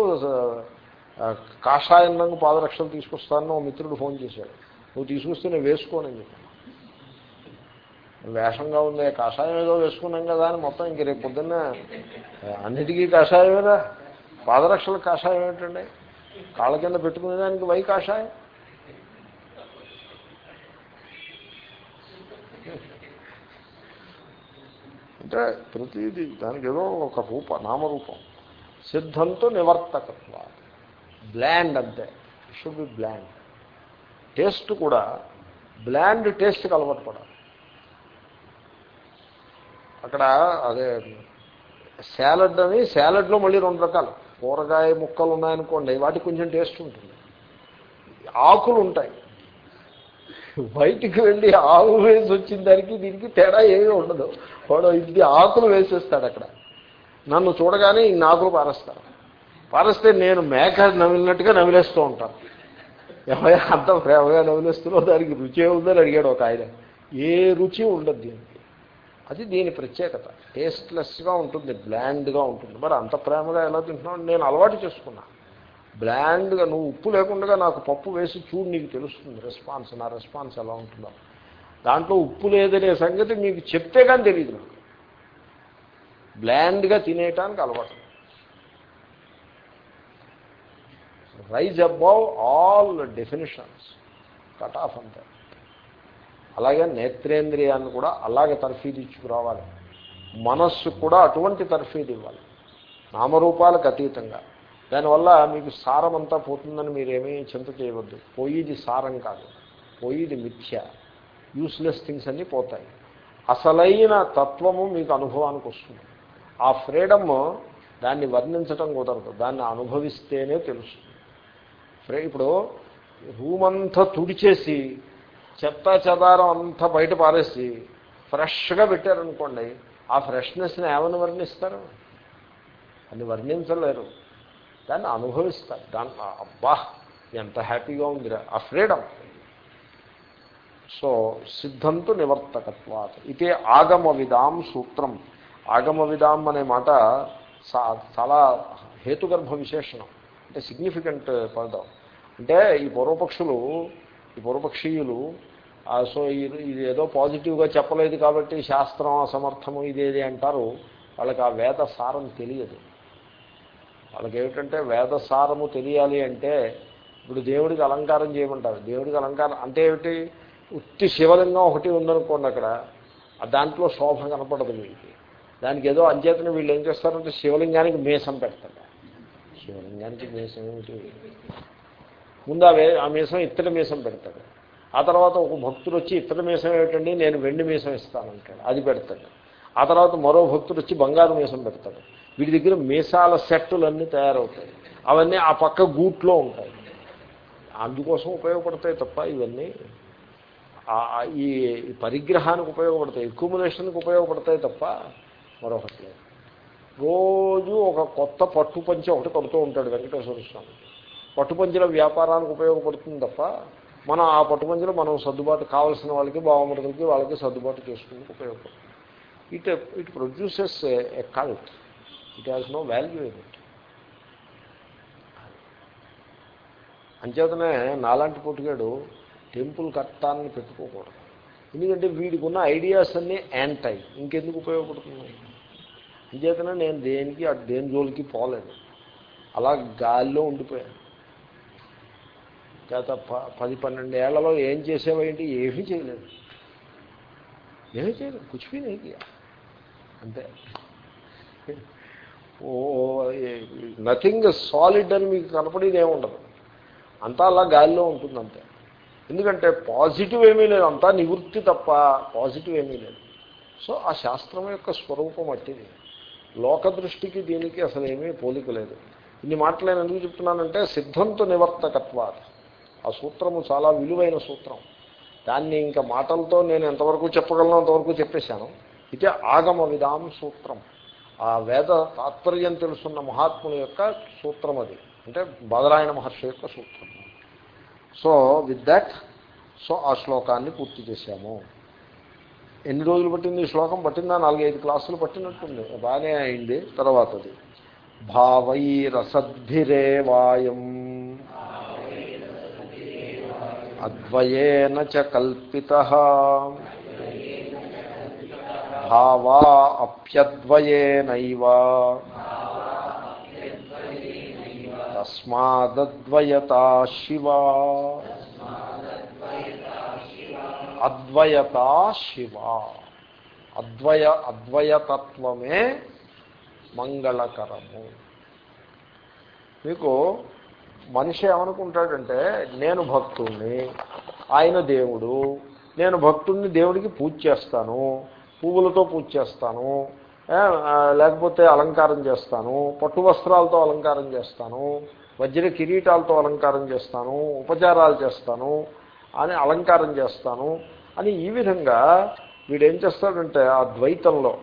Speaker 1: కాషాయం రంగు పాదరక్షలు తీసుకొస్తానని ఓ మిత్రుడు ఫోన్ చేశాడు. నువ్వు తీసుకొస్తే నేను వేసుకోనని చెప్పాను. వేషంగా ఉంది. కషాయం ఏదో వేసుకున్నాం కదా అని మొత్తం ఇంక రేపు పొద్దున్న అన్నిటికీ కషాయమేనా పాదరక్షల కషాయం ఏంటండి? కాళ్ళ కింద పెట్టుకునేదానికి వై కాషాయం? అంటే ప్రతిదీ దానికి ఏదో ఒక రూప నామరూపం. సిద్ధంతో నివర్తకత్వ బ్లాండ్ అంతే. షుడ్ బి బ్లాండ్ టేస్ట్ కూడా బ్లాండ్ టేస్ట్కి అలవాటు పడాలి. అక్కడ అదే శాలడ్ అని శాలడ్లో మళ్ళీ రెండు రకాలు. కూరగాయ ముక్కలు ఉన్నాయనుకోండి వాటికి కొంచెం టేస్ట్ ఉంటుంది. ఆకులు ఉంటాయి. బయటికి వెళ్ళి ఆవు వేసి వచ్చిన దానికి దీనికి తేడా ఏమీ ఉండదు. వాడు ఇది ఆకులు వేసేస్తాడు అక్కడ. నన్ను చూడగానే ఇన్ని ఆకులు పారేస్తాను పారేస్తే నేను మేక నమిలినట్టుగా నమిలేస్తూ ఉంటాను. ఏమయ్యా అంత ప్రేమగా నమిలేస్తున్నావు దానికి రుచి ఉందని అడిగాడు ఒక ఆయన. ఏ రుచి ఉండదు దీనికి. అది దీని ప్రత్యేకత. టేస్ట్లెస్గా ఉంటుంది బ్లాండ్గా ఉంటుంది. మరి అంత ప్రేమగా ఎలా తింటున్నావు? నేను అలవాటు చేసుకున్నా. బ్లాండ్గా నువ్వు ఉప్పు లేకుండా నాకు పప్పు వేసి చూడు నీకు తెలుస్తుంది రెస్పాన్స్ నా రెస్పాన్స్ ఎలా ఉంటుందో. దాంట్లో ఉప్పు లేదనే సంగతి మీకు చెప్తే కానీ తెలియదు నాకు. బ్లాండ్గా తినేయటానికి అలవాటు. Rise above all definitions. Cut off అంతే. అలాగే నేత్రేంద్రియాన్ని కూడా అలాగే తర్ఫీదు ఇచ్చుకురావాలి మనస్సు కూడా అటువంటి తర్ఫీదు ఇవ్వాలి. నామరూపాలకు అతీతంగా. దానివల్ల మీకు సారం అంతా పోతుందని మీరేమీ చింత చేయవద్దు. పోయిది సారం కాదు. పోయిది మిథ్య. యూస్లెస్ థింగ్స్ అన్నీ పోతాయి. అసలైన తత్వము మీకు అనుభవానికి వస్తుంది. ఆ ఫ్రీడమ్ దాన్ని వర్ణించటం కుదరదు. దాన్ని అనుభవిస్తేనే తెలుస్తుంది. ఇప్పుడు రూమ్ అంతా తుడిచేసి చెత్త చెదారం అంతా బయట పారేసి ఫ్రెష్గా పెట్టారనుకోండి ఆ ఫ్రెష్నెస్ని ఏమని వర్ణిస్తారు? అని వర్ణించలేరు. దాన్ని అనుభవిస్తారు. దాని అబ్బా ఎంత హ్యాపీగా ఉందిరా ఆ ఫ్రీడమ్. సో సిద్ధంతు నివర్తకత్వాత. ఇదే ఆగమ విధాం సూత్రం. ఆగమ విధాం అనే మాట చాలా హేతుగర్భ విశేషణం. అంటే సిగ్నిఫికెంట్ పదం. అంటే ఈ పూర్వపక్షులు ఈ పూర్వపక్షీయులు సో ఇది ఏదో పాజిటివ్గా చెప్పలేదు కాబట్టి శాస్త్రం అసమర్థము ఇదేది అంటారు. వాళ్ళకి ఆ వేద సారం తెలియదు. వాళ్ళకి ఏమిటంటే వేద సారము తెలియాలి అంటే ఇప్పుడు దేవుడికి అలంకారం చేయమంటారు. దేవుడికి అలంకారం అంటే ఏమిటి? ఉత్తి శివలింగం ఒకటి ఉందనుకోండి అక్కడ. దాంట్లో శోభ కనపడదు వీళ్ళకి. దానికి ఏదో అంచేతనే వీళ్ళు ఏం చేస్తారంటే శివలింగానికి మేసం పెడతారు. శివలింగానికి మేసం ఏమిటి? ముందు ఆ మీసం ఇత్తడి మీసం పెడతాడు ఆ తర్వాత ఒక భక్తుడు వచ్చి ఇత్తడి మీసం ఏమిటండి? నేను వెండి మీసం ఇస్తానంటాడు అది పెడతాడు. ఆ తర్వాత మరో భక్తుడు వచ్చి బంగారు మీసం పెడతాడు. వీడి దగ్గర మీసాల సెట్టులన్నీ తయారవుతాయి. అవన్నీ ఆ పక్క గూట్లో ఉంటాయి. అందుకోసం ఉపయోగపడతాయి తప్ప ఇవన్నీ ఈ పరిగ్రహానికి ఉపయోగపడతాయి. ఎక్యుములేషన్కి ఉపయోగపడతాయి తప్ప మరొకటి లేదు. రోజు ఒక కొత్త పట్టు పంచి ఒకటి కడుతూ ఉంటాడు వెంకటేశ్వర స్వామి. పట్టుపంచుల వ్యాపారానికి ఉపయోగపడుతుంది తప్ప మనం ఆ పట్టుమంజలు మనం సర్దుబాటు కావాల్సిన వాళ్ళకి బావమరుదులకి వాళ్ళకి సర్దుబాటు చేసుకుంటూ ఉపయోగపడుతుంది it it produces a cult it has no value in it అంచేతనే నాలాంటి పుట్టుగాడు టెంపుల్ కట్టాలని పెట్టుకోకూడదు. ఎందుకంటే వీడికి ఉన్న ఐడియాస్ అన్నీ యాంటై ఇంకెందుకు ఉపయోగపడుతుంది అంచేతనే నేను దేనికి దేని జోలికి పోలేదు. అలా గాల్లో ఉండిపోయాను. గత పది పన్నెండు ఏళ్ళలో ఏం చేసేవేంటి ఏమీ చేయలేదు. ఏమీ చేయలేదు. కుచిపి నేను అంతే. ఓ నథింగ్ సాలిడ్ అని మీకు కనపడేది ఏముండదు అంతా అలా గాలిలో ఉంటుంది అంతే. ఎందుకంటే పాజిటివ్ ఏమీ లేదు. అంతా నివృత్తి తప్ప పాజిటివ్ ఏమీ లేదు. సో ఆ శాస్త్రం యొక్క స్వరూపం అట్టిది. లోక దృష్టికి దీనికి అసలు ఏమీ పోలిక లేదు. ఇన్ని మాటలు నేను ఎందుకు చెప్తున్నానంటే సిద్ధంతో నివర్తకత్వాలు ఆ సూత్రము చాలా విలువైన సూత్రం. దాన్ని ఇంకా మాటలతో నేను ఎంతవరకు చెప్పగలను అంతవరకు చెప్పేశాను. ఇదే ఆగమ విధాం సూత్రం. ఆ వేద తాత్పర్యం తెలుసున్న మహాత్ముని యొక్క సూత్రం అది. అంటే బదరాయణ మహర్షి యొక్క సూత్రం. సో విత్ దట్ సో ఆ శ్లోకాన్ని పూర్తి చేశాము. ఎన్ని రోజులు పట్టింది ఈ శ్లోకం? పట్టిందా? నాలుగైదు క్లాసులు పట్టినట్టుంది. బాగానే అయింది తర్వాతది. భావైరసద్భిరేవాయం. అద్వయేన చ కల్పిత భావా అప్యద్వయేనైవ తస్మాదద్వయతా శివ అద్వయతా శివ అద్వయ అద్వయతత్వమే మంగళకరము మీకు మనిషి ఏమనుకుంటాడంటే నేను భక్తుణ్ణి ఆయన దేవుడు నేను భక్తుడిని దేవుడికి పూజ చేస్తాను పువ్వులతో పూజ చేస్తాను లేకపోతే అలంకారం చేస్తాను పట్టు వస్త్రాలతో అలంకారం చేస్తాను వజ్ర కిరీటాలతో అలంకారం చేస్తాను ఉపచారాలు చేస్తాను అని అలంకారం చేస్తాను అని ఈ విధంగా వీడు ఏం చేస్తాడంటే ఆ ద్వైతంలో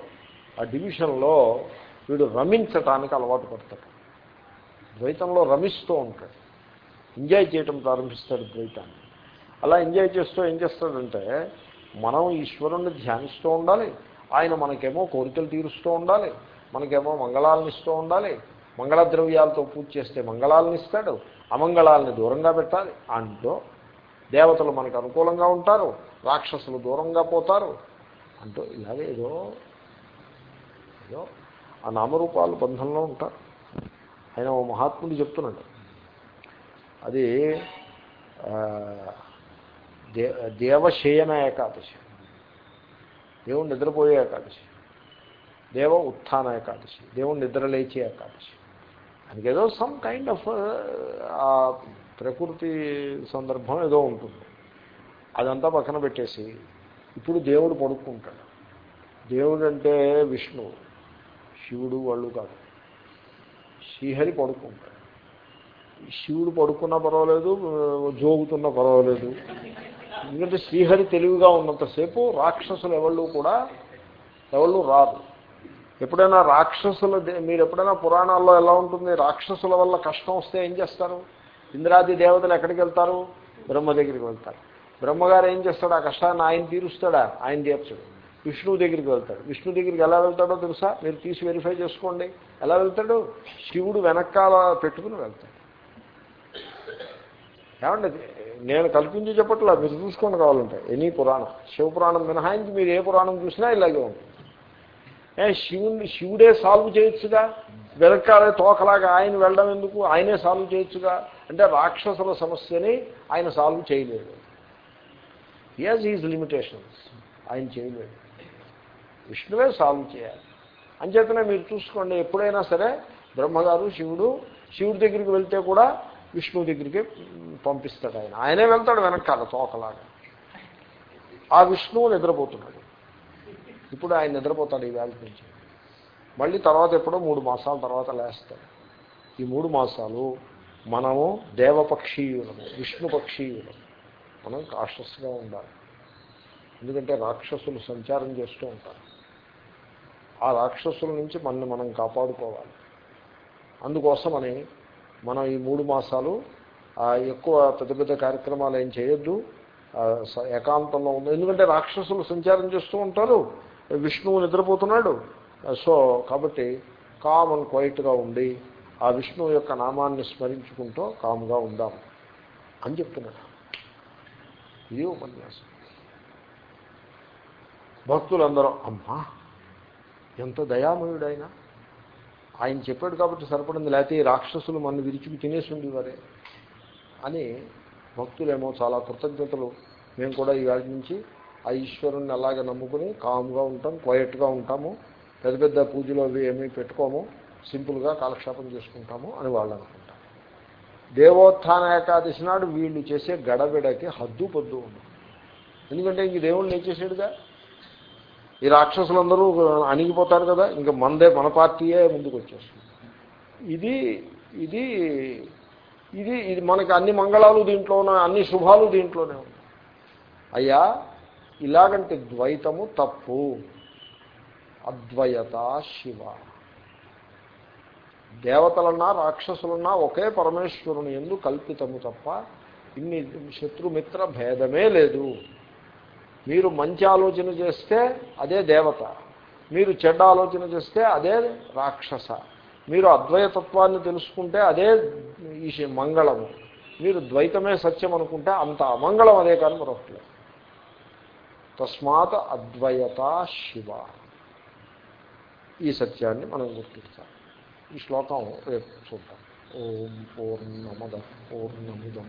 Speaker 1: ఆ డివిజన్లో వీడు రమించటానికి అలవాటు పడతాడు. ద్వైతంలో రమిస్తూ ఉంటాడు. ఎంజాయ్ చేయటం ప్రారంభిస్తాడు ద్వైతాన్ని. అలా ఎంజాయ్ చేస్తూ ఏం చేస్తాడంటే మనం ఈశ్వరుణ్ణి ధ్యానిస్తూ ఉండాలి. ఆయన మనకేమో కోరికలు తీరుస్తూ ఉండాలి. మనకేమో మంగళాలను ఇస్తూ ఉండాలి. మంగళ ద్రవ్యాలతో పూజ చేస్తే మంగళాలను ఇస్తాడు. అమంగళాలని దూరంగా పెట్టాలి. అంటూ దేవతలు మనకు అనుకూలంగా ఉంటారు. రాక్షసులు దూరంగా పోతారు. అంటూ ఇలాగే ఏదో ఏదో ఆ నామరూపాలు బంధంలో ఉంటారు. ఆయన ఓ మహాత్ముడు చెప్తున్నాడు. అది దే దేవశయన ఏకాదశి. దేవుడు నిద్రపోయే ఏకాదశి. దేవ ఉత్థాన ఏకాదశి. దేవుడు నిద్రలేచే ఏకాదశి. దానికి ఏదో సమ్ కైండ్ ఆఫ్ ఆ ప్రకృతి సందర్భం ఏదో ఉంటుంది. అదంతా పక్కన పెట్టేసి ఇప్పుడు దేవుడు పడుకుంటాడు. దేవుడు అంటే విష్ణువు. శివుడు వాళ్ళు కాదు. శ్రీహరి పడుకుంటాడు. శివుడు పడుకున్నా పర్వాలేదు జోగుతున్నా పర్వాలేదు. ఎందుకంటే శ్రీహరి తెలివిగా ఉన్నంతసేపు రాక్షసులు ఎవళ్ళు కూడా ఎవళ్ళు రాదు ఎప్పుడైనా రాక్షసుల మీరు ఎప్పుడైనా పురాణాల్లో ఎలా ఉంటుంది? రాక్షసుల వల్ల కష్టం వస్తే ఏం చేస్తారు? ఇంద్రాది దేవతలు ఎక్కడికి వెళ్తారు? బ్రహ్మ దగ్గరికి వెళ్తారు. బ్రహ్మగారు ఏం చేస్తాడు? ఆ కష్టాన్ని ఆయన తీరుస్తాడా? ఆయన తీర్చడు. విష్ణువు దగ్గరికి వెళ్తాడు. విష్ణు దగ్గరికి ఎలా వెళ్తాడో తెలుసా? మీరు తీసి వెరిఫై చేసుకోండి. ఎలా వెళ్తాడు? శివుడు వెనకాల పెట్టుకుని వెళ్తాడు. ఏమండి నేను కల్పించి చెప్పట్లా? మీరు చూసుకోండి కావాలంటే. ఎనీ పురాణం. శివ పురాణం మినహాయించి మీరు ఏ పురాణం చూసినా ఇలాగే ఉంటుంది. ఏ శివుని శివుడే సాల్వ్ చేయొచ్చుగా? వెనకాలే తోకలాగా ఆయన వెళ్ళడం ఎందుకు? ఆయనే సాల్వ్ చేయొచ్చుగా? అంటే రాక్షసుల సమస్యని ఆయన సాల్వ్ చేయలేడు హియాజ్ ఈజ్ లిమిటేషన్స్ ఆయన చేయలేడు విష్ణువే సాల్వ్ చేయాలి. అంచేతనే మీరు చూసుకోండి ఎప్పుడైనా సరే బ్రహ్మగారు శివుడు శివుడి దగ్గరికి వెళ్తే కూడా విష్ణువు దగ్గరికి పంపిస్తాడు ఆయన. ఆయనే వెళ్తాడు వెనకాల తోకలాగా. ఆ విష్ణువు నిద్రపోతున్నాడు. ఇప్పుడు ఆయన నిద్రపోతాడు ఈ వేళ నుంచి. మళ్ళీ తర్వాత ఎప్పుడో మూడు మాసాల తర్వాత లేస్తాడు. ఈ మూడు మాసాలు మనము దేవపక్షీయులము విష్ణుపక్షీయులము. మనం కాషస్గా ఉండాలి. ఎందుకంటే రాక్షసులు సంచారం చేస్తూ ఉంటారు. ఆ రాక్షసుల నుంచి మనల్ని మనం కాపాడుకోవాలి. అందుకోసమని మనం ఈ మూడు మాసాలు ఎక్కువ పెద్ద పెద్ద కార్యక్రమాలు ఏం చేయొద్దు. ఏకాంతంలో ఉంది ఎందుకంటే రాక్షసులు సంచారం చేస్తూ ఉంటారు. విష్ణువు నిద్రపోతున్నాడు. సో కాబట్టి కామ్ అండ్ క్వైట్గా ఉండి ఆ విష్ణువు యొక్క నామాన్ని స్మరించుకుంటూ కామ్గా ఉందాం అని చెప్తున్నాడు. ఇది ఉపన్యాసం. భక్తులందరూ అమ్మా! ఎంత దయామయుడైనా. ఆయన చెప్పాడు కాబట్టి సరిపడింది. లేకపోతే ఈ రాక్షసులు మన విరిచికి తినేసి ఉండేవారే అని భక్తులేమో చాలా కృతజ్ఞతలు. మేము కూడా ఈ వాటి నుంచి ఆ ఈశ్వరుణ్ణి అలాగే నమ్ముకుని కామ్గా ఉంటాం క్వయట్గా ఉంటాము. పెద్ద పెద్ద పూజలు అవి ఏమీ పెట్టుకోము. సింపుల్గా కాలక్షేపం చేసుకుంటాము అని వాళ్ళు అనుకుంటారు. దేవోత్థాన ఏకాదశి నాడు వీళ్ళు చేసే గడబిడకి హద్దు పొద్దు ఉంది ఎందుకంటే ఇంక దేవుణ్ణి ఏం చేసాడుగా ఈ రాక్షసులందరూ అణిగిపోతారు కదా ఇంకా మందే మన పార్టీయే ముందుకు వచ్చేస్తుంది. ఇది ఇది ఇది ఇది మనకి అన్ని మంగళాలు దీంట్లోనే అన్ని శుభాలు దీంట్లోనే ఉన్నాయి. అయ్యా ఇలాగంటే ద్వైతము తప్పు. అద్వయత శివ. దేవతలన్నా రాక్షసులన్నా ఒకే పరమేశ్వరుని ఎందు కల్పితము తప్ప ఇన్ని శత్రుమిత్ర భేదమే లేదు. మీరు మంచి ఆలోచన చేస్తే అదే దేవత. మీరు చెడ్డ ఆలోచన చేస్తే అదే రాక్షస. మీరు అద్వైతత్వాన్ని తెలుసుకుంటే అదే ఈ మంగళము. మీరు ద్వైతమే సత్యం అనుకుంటే అంత అమంగళం అదే కానీ మరొకట్లేదు తస్మాత్ అద్వయత శివ. ఈ సత్యాన్ని మనం గుర్తిస్తాం ఈ శ్లోకం రేపు చూద్దాం. ఓం పూర్ణమద పూర్ణమిదం.